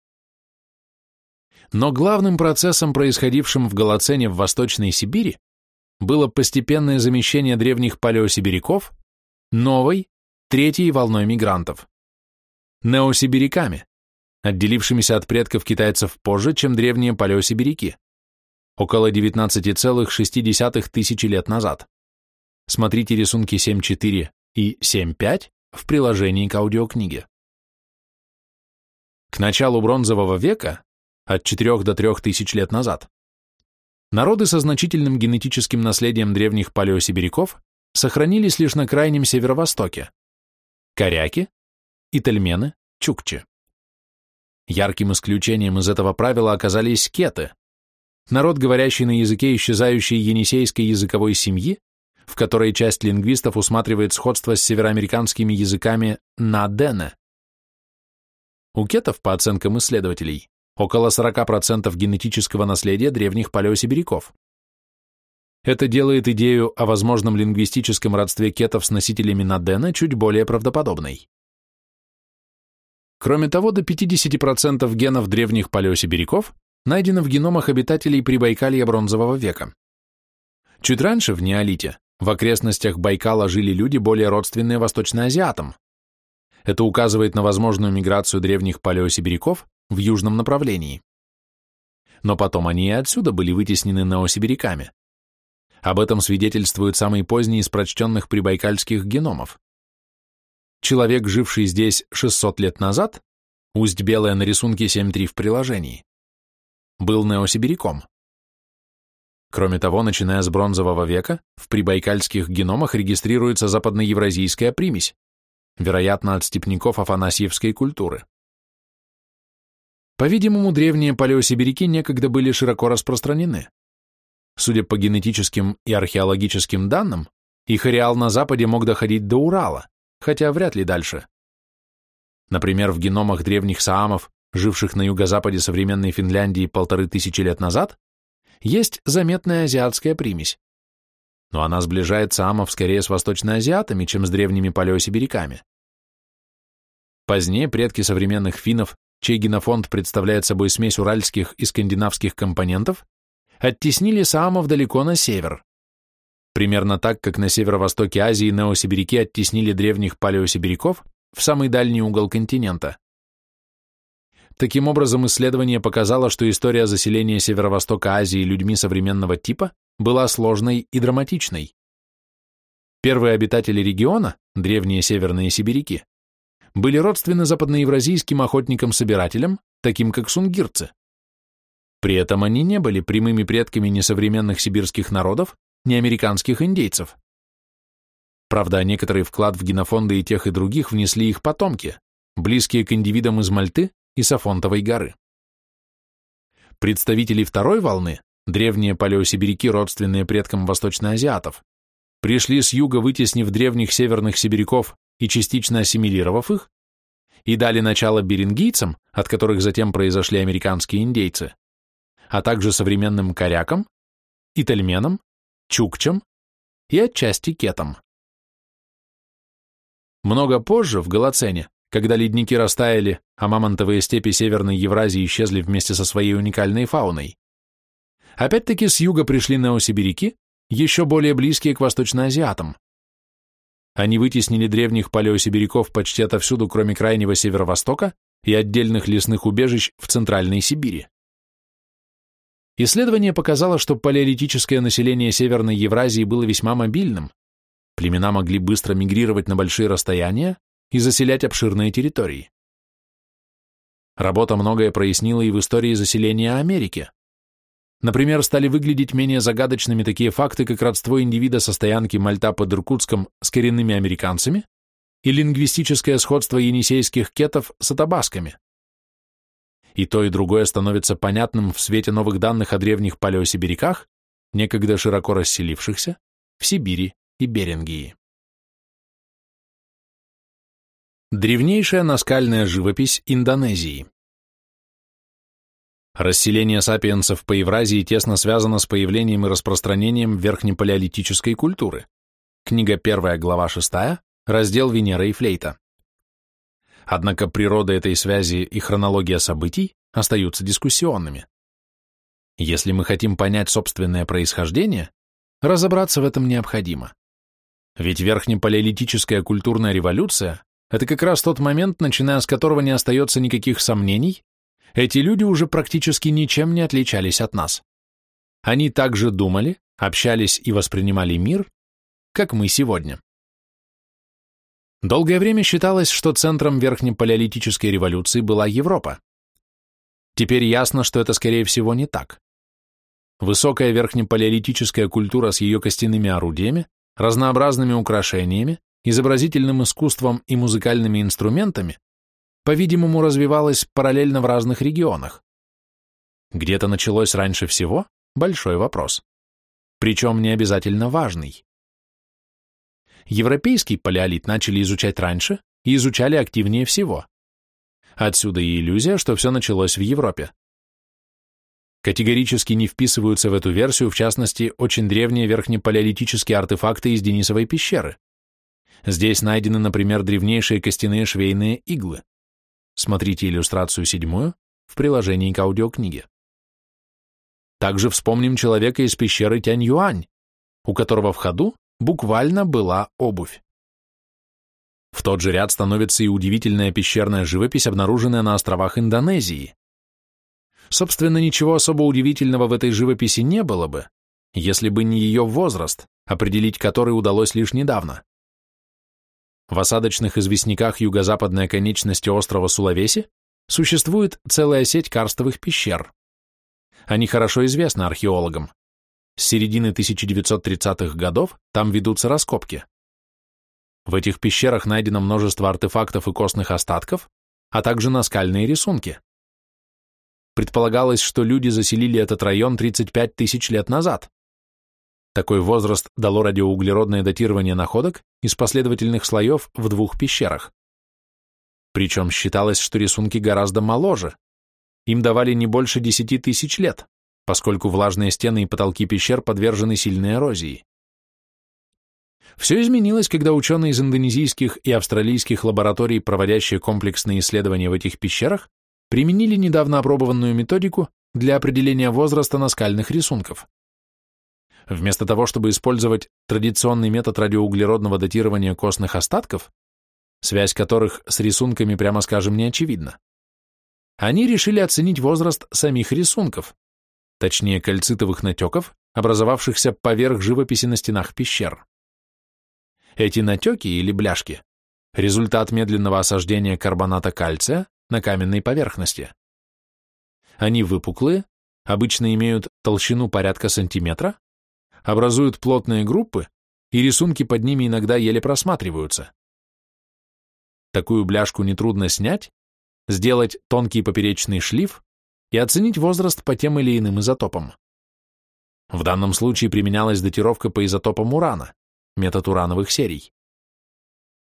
Но главным процессом, происходившим в Голоцене в Восточной Сибири, было постепенное замещение древних палеосибиряков новой, третьей волной мигрантов – неосибиряками, отделившимися от предков китайцев позже, чем древние палеосибиряки, около 19,6 тысячи лет назад. Смотрите рисунки 7.4 и 7.5 в приложении к аудиокниге. К началу бронзового века, от 4 до 3 тысяч лет назад, народы со значительным генетическим наследием древних палеосибиряков сохранились лишь на крайнем северо-востоке – коряки, итальмены, чукчи. Ярким исключением из этого правила оказались кеты, народ, говорящий на языке исчезающей енисейской языковой семьи, в которой часть лингвистов усматривает сходство с североамериканскими языками надене. У кетов, по оценкам исследователей, около 40% генетического наследия древних палеосибиряков. Это делает идею о возможном лингвистическом родстве кетов с носителями надена чуть более правдоподобной. Кроме того, до 50% генов древних палеосибиряков найдено в геномах обитателей Прибайкалья бронзового века. Чуть раньше, в неолите, в окрестностях Байкала жили люди, более родственные восточноазиатам. Это указывает на возможную миграцию древних палеосибиряков в южном направлении. Но потом они и отсюда были вытеснены неосибиряками. Об этом свидетельствует самый поздний из прочтенных прибайкальских геномов. Человек, живший здесь 600 лет назад, усть белая на рисунке 7.3 в приложении, был неосибиряком. Кроме того, начиная с бронзового века, в прибайкальских геномах регистрируется западноевразийская примесь, вероятно, от степняков афанасьевской культуры. По-видимому, древние палеосибиряки некогда были широко распространены. Судя по генетическим и археологическим данным, их ареал на западе мог доходить до Урала, хотя вряд ли дальше. Например, в геномах древних саамов, живших на юго-западе современной Финляндии полторы тысячи лет назад, есть заметная азиатская примесь. Но она сближает саамов скорее с восточноазиатами, чем с древними палеосибиряками. Позднее предки современных финнов, чей генофонд представляет собой смесь уральских и скандинавских компонентов, оттеснили саамов далеко на север, Примерно так, как на северо-востоке Азии неосибиряки оттеснили древних палеосибиряков в самый дальний угол континента. Таким образом, исследование показало, что история заселения северо-востока Азии людьми современного типа была сложной и драматичной. Первые обитатели региона, древние северные сибиряки, были родственны западноевразийским охотникам-собирателям, таким как сунгирцы. При этом они не были прямыми предками несовременных сибирских народов, не американских индейцев. Правда, некоторый вклад в генофонды и тех, и других внесли их потомки, близкие к индивидам из Мальты и Сафонтовой горы. Представители второй волны, древние палеосибиряки, родственные предкам восточноазиатов, пришли с юга, вытеснив древних северных сибиряков и частично ассимилировав их, и дали начало берингийцам, от которых затем произошли американские индейцы, а также современным корякам, итальменам чукчам и отчасти кетам. Много позже, в Голоцене, когда ледники растаяли, а мамонтовые степи Северной Евразии исчезли вместе со своей уникальной фауной, опять-таки с юга пришли неосибиряки, еще более близкие к восточноазиатам. Они вытеснили древних палеосибиряков почти отовсюду, кроме крайнего северо-востока и отдельных лесных убежищ в Центральной Сибири. Исследование показало, что палеолитическое население Северной Евразии было весьма мобильным. Племена могли быстро мигрировать на большие расстояния и заселять обширные территории. Работа многое прояснила и в истории заселения Америки. Например, стали выглядеть менее загадочными такие факты, как родство индивида со стоянки Мальта под Иркутском с коренными американцами и лингвистическое сходство енисейских кетов с атабасками. И то, и другое становится понятным в свете новых данных о древних палеосибиряках, некогда широко расселившихся в Сибири и Берингии. Древнейшая наскальная живопись Индонезии Расселение сапиенсов по Евразии тесно связано с появлением и распространением верхнепалеолитической культуры. Книга 1, глава 6, раздел Венера и флейта. Однако природа этой связи и хронология событий остаются дискуссионными. Если мы хотим понять собственное происхождение, разобраться в этом необходимо. Ведь верхнепалеолитическая культурная революция – это как раз тот момент, начиная с которого не остается никаких сомнений, эти люди уже практически ничем не отличались от нас. Они также думали, общались и воспринимали мир, как мы сегодня. Долгое время считалось, что центром верхнепалеолитической революции была Европа. Теперь ясно, что это, скорее всего, не так. Высокая верхнепалеолитическая культура с ее костяными орудиями, разнообразными украшениями, изобразительным искусством и музыкальными инструментами, по-видимому, развивалась параллельно в разных регионах. Где-то началось раньше всего – большой вопрос. Причем не обязательно важный. Европейский палеолит начали изучать раньше и изучали активнее всего. Отсюда и иллюзия, что все началось в Европе. Категорически не вписываются в эту версию, в частности, очень древние верхнепалеолитические артефакты из Денисовой пещеры. Здесь найдены, например, древнейшие костяные швейные иглы. Смотрите иллюстрацию седьмую в приложении к аудиокниге. Также вспомним человека из пещеры Тянь-Юань, у которого в ходу буквально была обувь. В тот же ряд становится и удивительная пещерная живопись, обнаруженная на островах Индонезии. Собственно, ничего особо удивительного в этой живописи не было бы, если бы не ее возраст, определить который удалось лишь недавно. В осадочных известняках юго-западной конечности острова Сулавеси существует целая сеть карстовых пещер. Они хорошо известны археологам. С середины 1930-х годов там ведутся раскопки. В этих пещерах найдено множество артефактов и костных остатков, а также наскальные рисунки. Предполагалось, что люди заселили этот район 35 тысяч лет назад. Такой возраст дало радиоуглеродное датирование находок из последовательных слоев в двух пещерах. Причем считалось, что рисунки гораздо моложе. Им давали не больше 10 тысяч лет, поскольку влажные стены и потолки пещер подвержены сильной эрозии. Все изменилось, когда ученые из индонезийских и австралийских лабораторий, проводящие комплексные исследования в этих пещерах, применили недавно опробованную методику для определения возраста наскальных рисунков. Вместо того, чтобы использовать традиционный метод радиоуглеродного датирования костных остатков, связь которых с рисунками, прямо скажем, не очевидна, они решили оценить возраст самих рисунков, точнее кальцитовых натеков, образовавшихся поверх живописи на стенах пещер. Эти натеки или бляшки – результат медленного осаждения карбоната кальция на каменной поверхности. Они выпуклые, обычно имеют толщину порядка сантиметра, образуют плотные группы, и рисунки под ними иногда еле просматриваются. Такую бляшку нетрудно снять, сделать тонкий поперечный шлиф и оценить возраст по тем или иным изотопам. В данном случае применялась датировка по изотопам урана, метод урановых серий.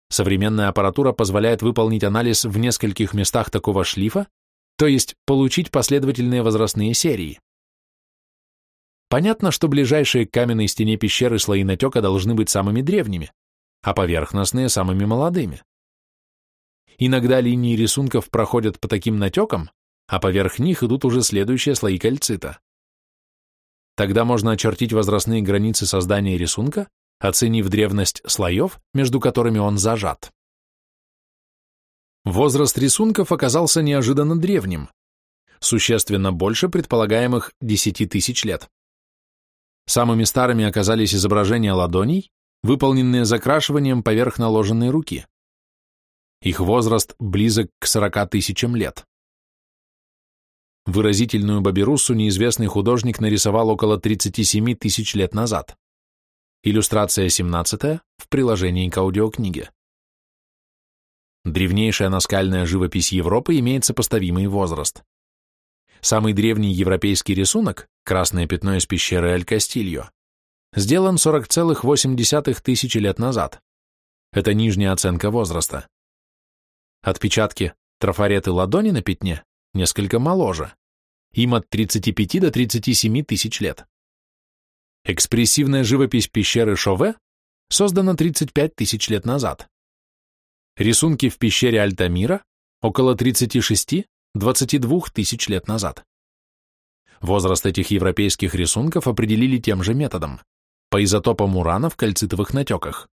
Современная аппаратура позволяет выполнить анализ в нескольких местах такого шлифа, то есть получить последовательные возрастные серии. Понятно, что ближайшие к каменной стене пещеры слои натека должны быть самыми древними, а поверхностные – самыми молодыми. Иногда линии рисунков проходят по таким натекам, а поверх них идут уже следующие слои кальцита. Тогда можно очертить возрастные границы создания рисунка оценив древность слоев, между которыми он зажат. Возраст рисунков оказался неожиданно древним, существенно больше предполагаемых 10 тысяч лет. Самыми старыми оказались изображения ладоней, выполненные закрашиванием поверх наложенной руки. Их возраст близок к 40 тысячам лет. Выразительную бабируссу неизвестный художник нарисовал около 37 тысяч лет назад. Иллюстрация 17 в приложении к аудиокниге. Древнейшая наскальная живопись Европы имеет сопоставимый возраст Самый древний европейский рисунок, красное пятно из пещеры Эль-Кастильо, сделан 40,8 тысячи лет назад. Это нижняя оценка возраста. Отпечатки трафареты ладони на пятне несколько моложе. Им от 35 до 37 тысяч лет. Экспрессивная живопись пещеры Шове создана 35 тысяч лет назад. Рисунки в пещере Альтамира около 36-22 тысяч лет назад. Возраст этих европейских рисунков определили тем же методом, по изотопам урана в кальцитовых натеках.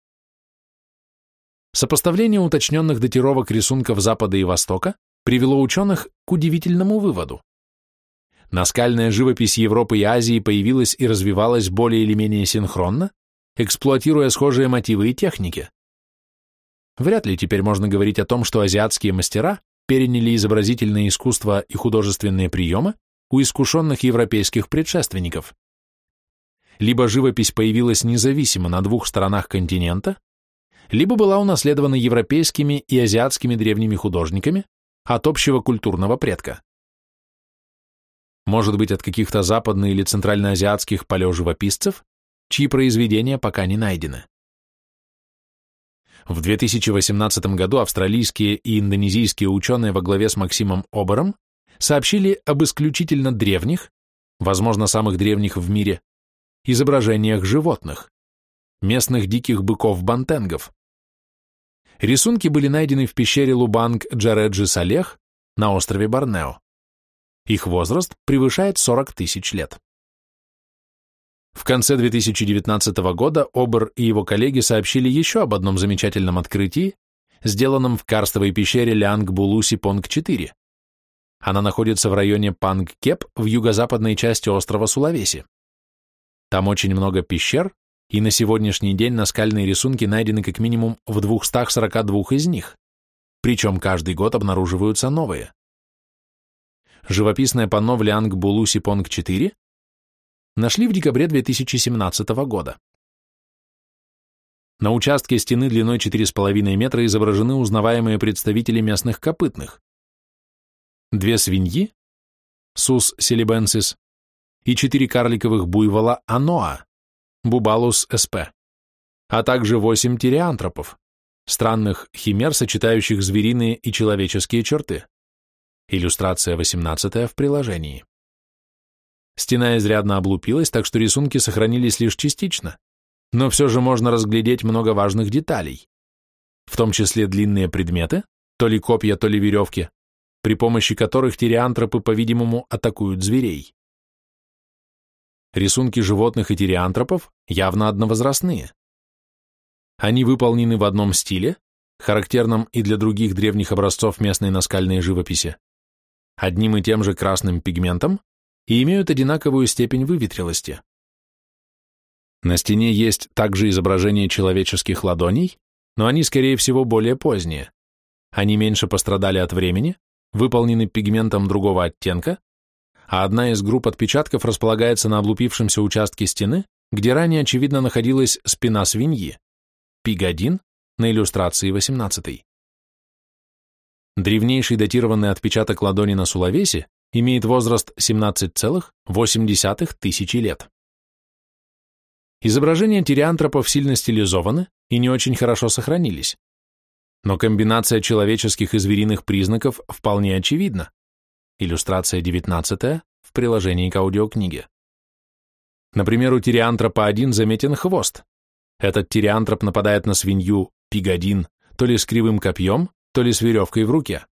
Сопоставление уточненных датировок рисунков Запада и Востока привело ученых к удивительному выводу. Наскальная живопись Европы и Азии появилась и развивалась более или менее синхронно, эксплуатируя схожие мотивы и техники. Вряд ли теперь можно говорить о том, что азиатские мастера переняли изобразительное искусство и художественные приемы у искушенных европейских предшественников. Либо живопись появилась независимо на двух сторонах континента, либо была унаследована европейскими и азиатскими древними художниками от общего культурного предка. Может быть, от каких-то западно- или центральноазиатских палеоживописцев, чьи произведения пока не найдены. В 2018 году австралийские и индонезийские ученые во главе с Максимом Обером сообщили об исключительно древних, возможно, самых древних в мире, изображениях животных, местных диких быков-бантенгов. Рисунки были найдены в пещере Лубанг Джареджи Салех на острове Борнео. Их возраст превышает 40 тысяч лет. В конце 2019 года Обер и его коллеги сообщили еще об одном замечательном открытии, сделанном в карстовой пещере Лянг-Булуси-Понг-4. Она находится в районе Панг-Кеп в юго-западной части острова Сулавеси. Там очень много пещер, и на сегодняшний день наскальные рисунки найдены как минимум в 242 из них, причем каждый год обнаруживаются новые. Живописное панно в Лянг-Булуси-Понг-4 нашли в декабре 2017 года. На участке стены длиной 4,5 метра изображены узнаваемые представители местных копытных. Две свиньи, Сус селибенсис, и четыре карликовых буйвола Аноа, Бубалус сп, а также восемь тиреантропов, странных химер, сочетающих звериные и человеческие черты. Иллюстрация 18 в приложении. Стена изрядно облупилась, так что рисунки сохранились лишь частично, но все же можно разглядеть много важных деталей, в том числе длинные предметы, то ли копья, то ли веревки, при помощи которых тиреантропы, по-видимому, атакуют зверей. Рисунки животных и тиреантропов явно одновозрастные. Они выполнены в одном стиле, характерном и для других древних образцов местной наскальной живописи, одним и тем же красным пигментом, и имеют одинаковую степень выветрелости. На стене есть также изображение человеческих ладоней, но они, скорее всего, более поздние. Они меньше пострадали от времени, выполнены пигментом другого оттенка, а одна из групп отпечатков располагается на облупившемся участке стены, где ранее, очевидно, находилась спина свиньи, пиг-1 на иллюстрации 18. Древнейший датированный отпечаток ладони на Сулавесе имеет возраст 17,8 тысячи лет. Изображения тиреантропов сильно стилизованы и не очень хорошо сохранились. Но комбинация человеческих и звериных признаков вполне очевидна. Иллюстрация 19 в приложении к аудиокниге. Например, у тиреантропа 1 заметен хвост. Этот тиреантроп нападает на свинью пиг-1 то ли с кривым копьем, то ли с веревкой в руке.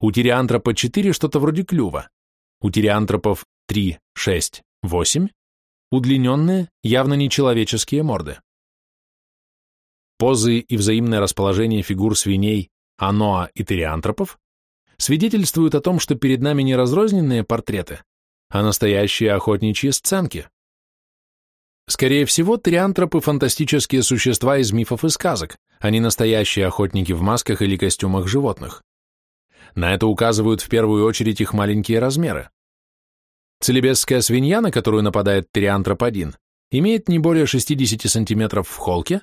У тиреантропа 4 что-то вроде клюва. У тиреантропов 3, 6, 8 удлиненные, явно нечеловеческие морды. Позы и взаимное расположение фигур свиней, аноа и тиреантропов свидетельствуют о том, что перед нами не разрозненные портреты, а настоящие охотничьи сценки. Скорее всего, триантропы – фантастические существа из мифов и сказок, а не настоящие охотники в масках или костюмах животных. На это указывают в первую очередь их маленькие размеры. Целебесская свинья, на которую нападает триантроп-1, имеет не более 60 см в холке,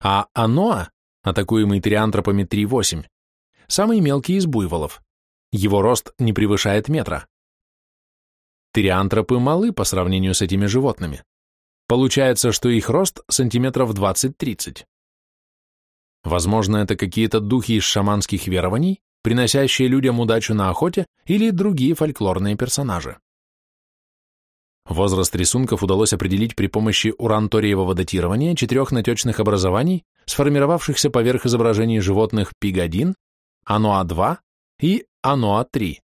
а аноа, атакуемый триантропами 3,8, самый мелкий из буйволов. Его рост не превышает метра, Тириантропы малы по сравнению с этими животными. Получается, что их рост сантиметров 20-30. Возможно, это какие-то духи из шаманских верований, приносящие людям удачу на охоте или другие фольклорные персонажи. Возраст рисунков удалось определить при помощи уранториевого датирования четырех натечных образований, сформировавшихся поверх изображений животных Пиг-1, Аноа-2 и Аноа-3.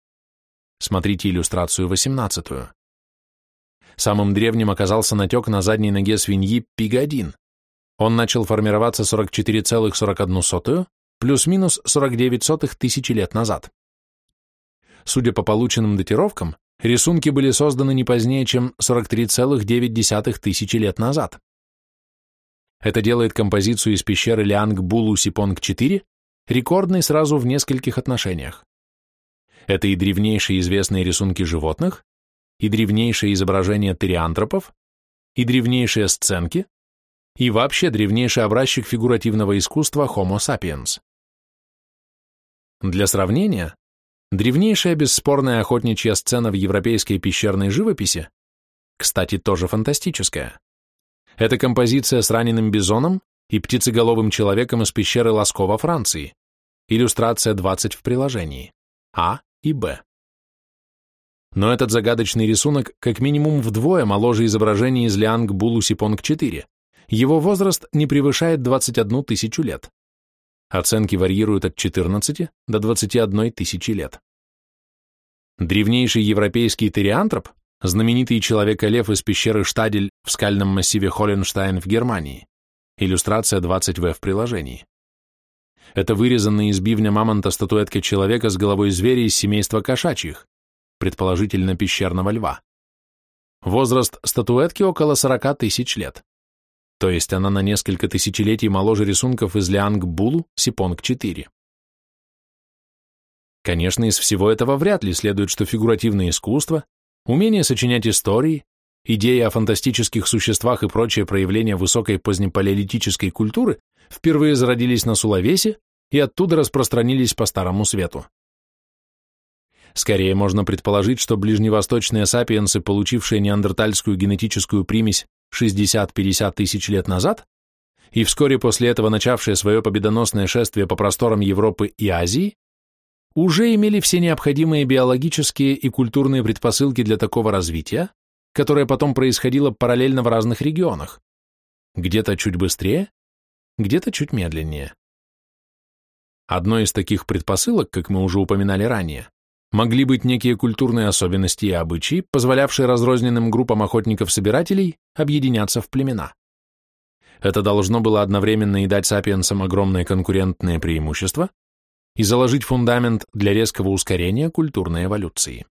Смотрите иллюстрацию 18. Самым древним оказался натек на задней ноге свиньи Пиг-1. Он начал формироваться 44,41 плюс-минус 49 тысячи лет назад. Судя по полученным датировкам, рисунки были созданы не позднее, чем 43,9 тысячи лет назад. Это делает композицию из пещеры Лианг-Булу-Сипонг-4 рекордной сразу в нескольких отношениях. Это и древнейшие известные рисунки животных, и древнейшие изображения териантропов, и древнейшие сценки, и вообще древнейший образчик фигуративного искусства Homo sapiens. Для сравнения, древнейшая бесспорная охотничья сцена в европейской пещерной живописи, кстати, тоже фантастическая, это композиция с раненым бизоном и птицеголовым человеком из пещеры Ласко Франции, иллюстрация 20 в приложении, А и Б. Но этот загадочный рисунок как минимум вдвое моложе изображений из Лианг Булу Сипонг 4, его возраст не превышает 21 тысячу лет. Оценки варьируют от 14 до 21 тысячи лет. Древнейший европейский териантроп, знаменитый человека-лев из пещеры Штадель в скальном массиве Холленштайн в Германии, иллюстрация 20В в приложении. Это вырезанная из бивня мамонта статуэтка человека с головой зверя из семейства кошачьих, предположительно пещерного льва. Возраст статуэтки около 40 тысяч лет то есть она на несколько тысячелетий моложе рисунков из Лианг-Булу Сипонг-4. Конечно, из всего этого вряд ли следует, что фигуративное искусство, умение сочинять истории, идеи о фантастических существах и прочие проявления высокой позднепалеолитической культуры впервые зародились на Сулавесе и оттуда распространились по Старому Свету. Скорее можно предположить, что ближневосточные сапиенсы, получившие неандертальскую генетическую примесь 60-50 тысяч лет назад, и вскоре после этого начавшие свое победоносное шествие по просторам Европы и Азии, уже имели все необходимые биологические и культурные предпосылки для такого развития, которое потом происходило параллельно в разных регионах, где-то чуть быстрее, где-то чуть медленнее. Одной из таких предпосылок, как мы уже упоминали ранее, могли быть некие культурные особенности и обычаи, позволявшие разрозненным группам охотников-собирателей объединяться в племена. Это должно было одновременно и дать сапиенсам огромное конкурентное преимущество и заложить фундамент для резкого ускорения культурной эволюции.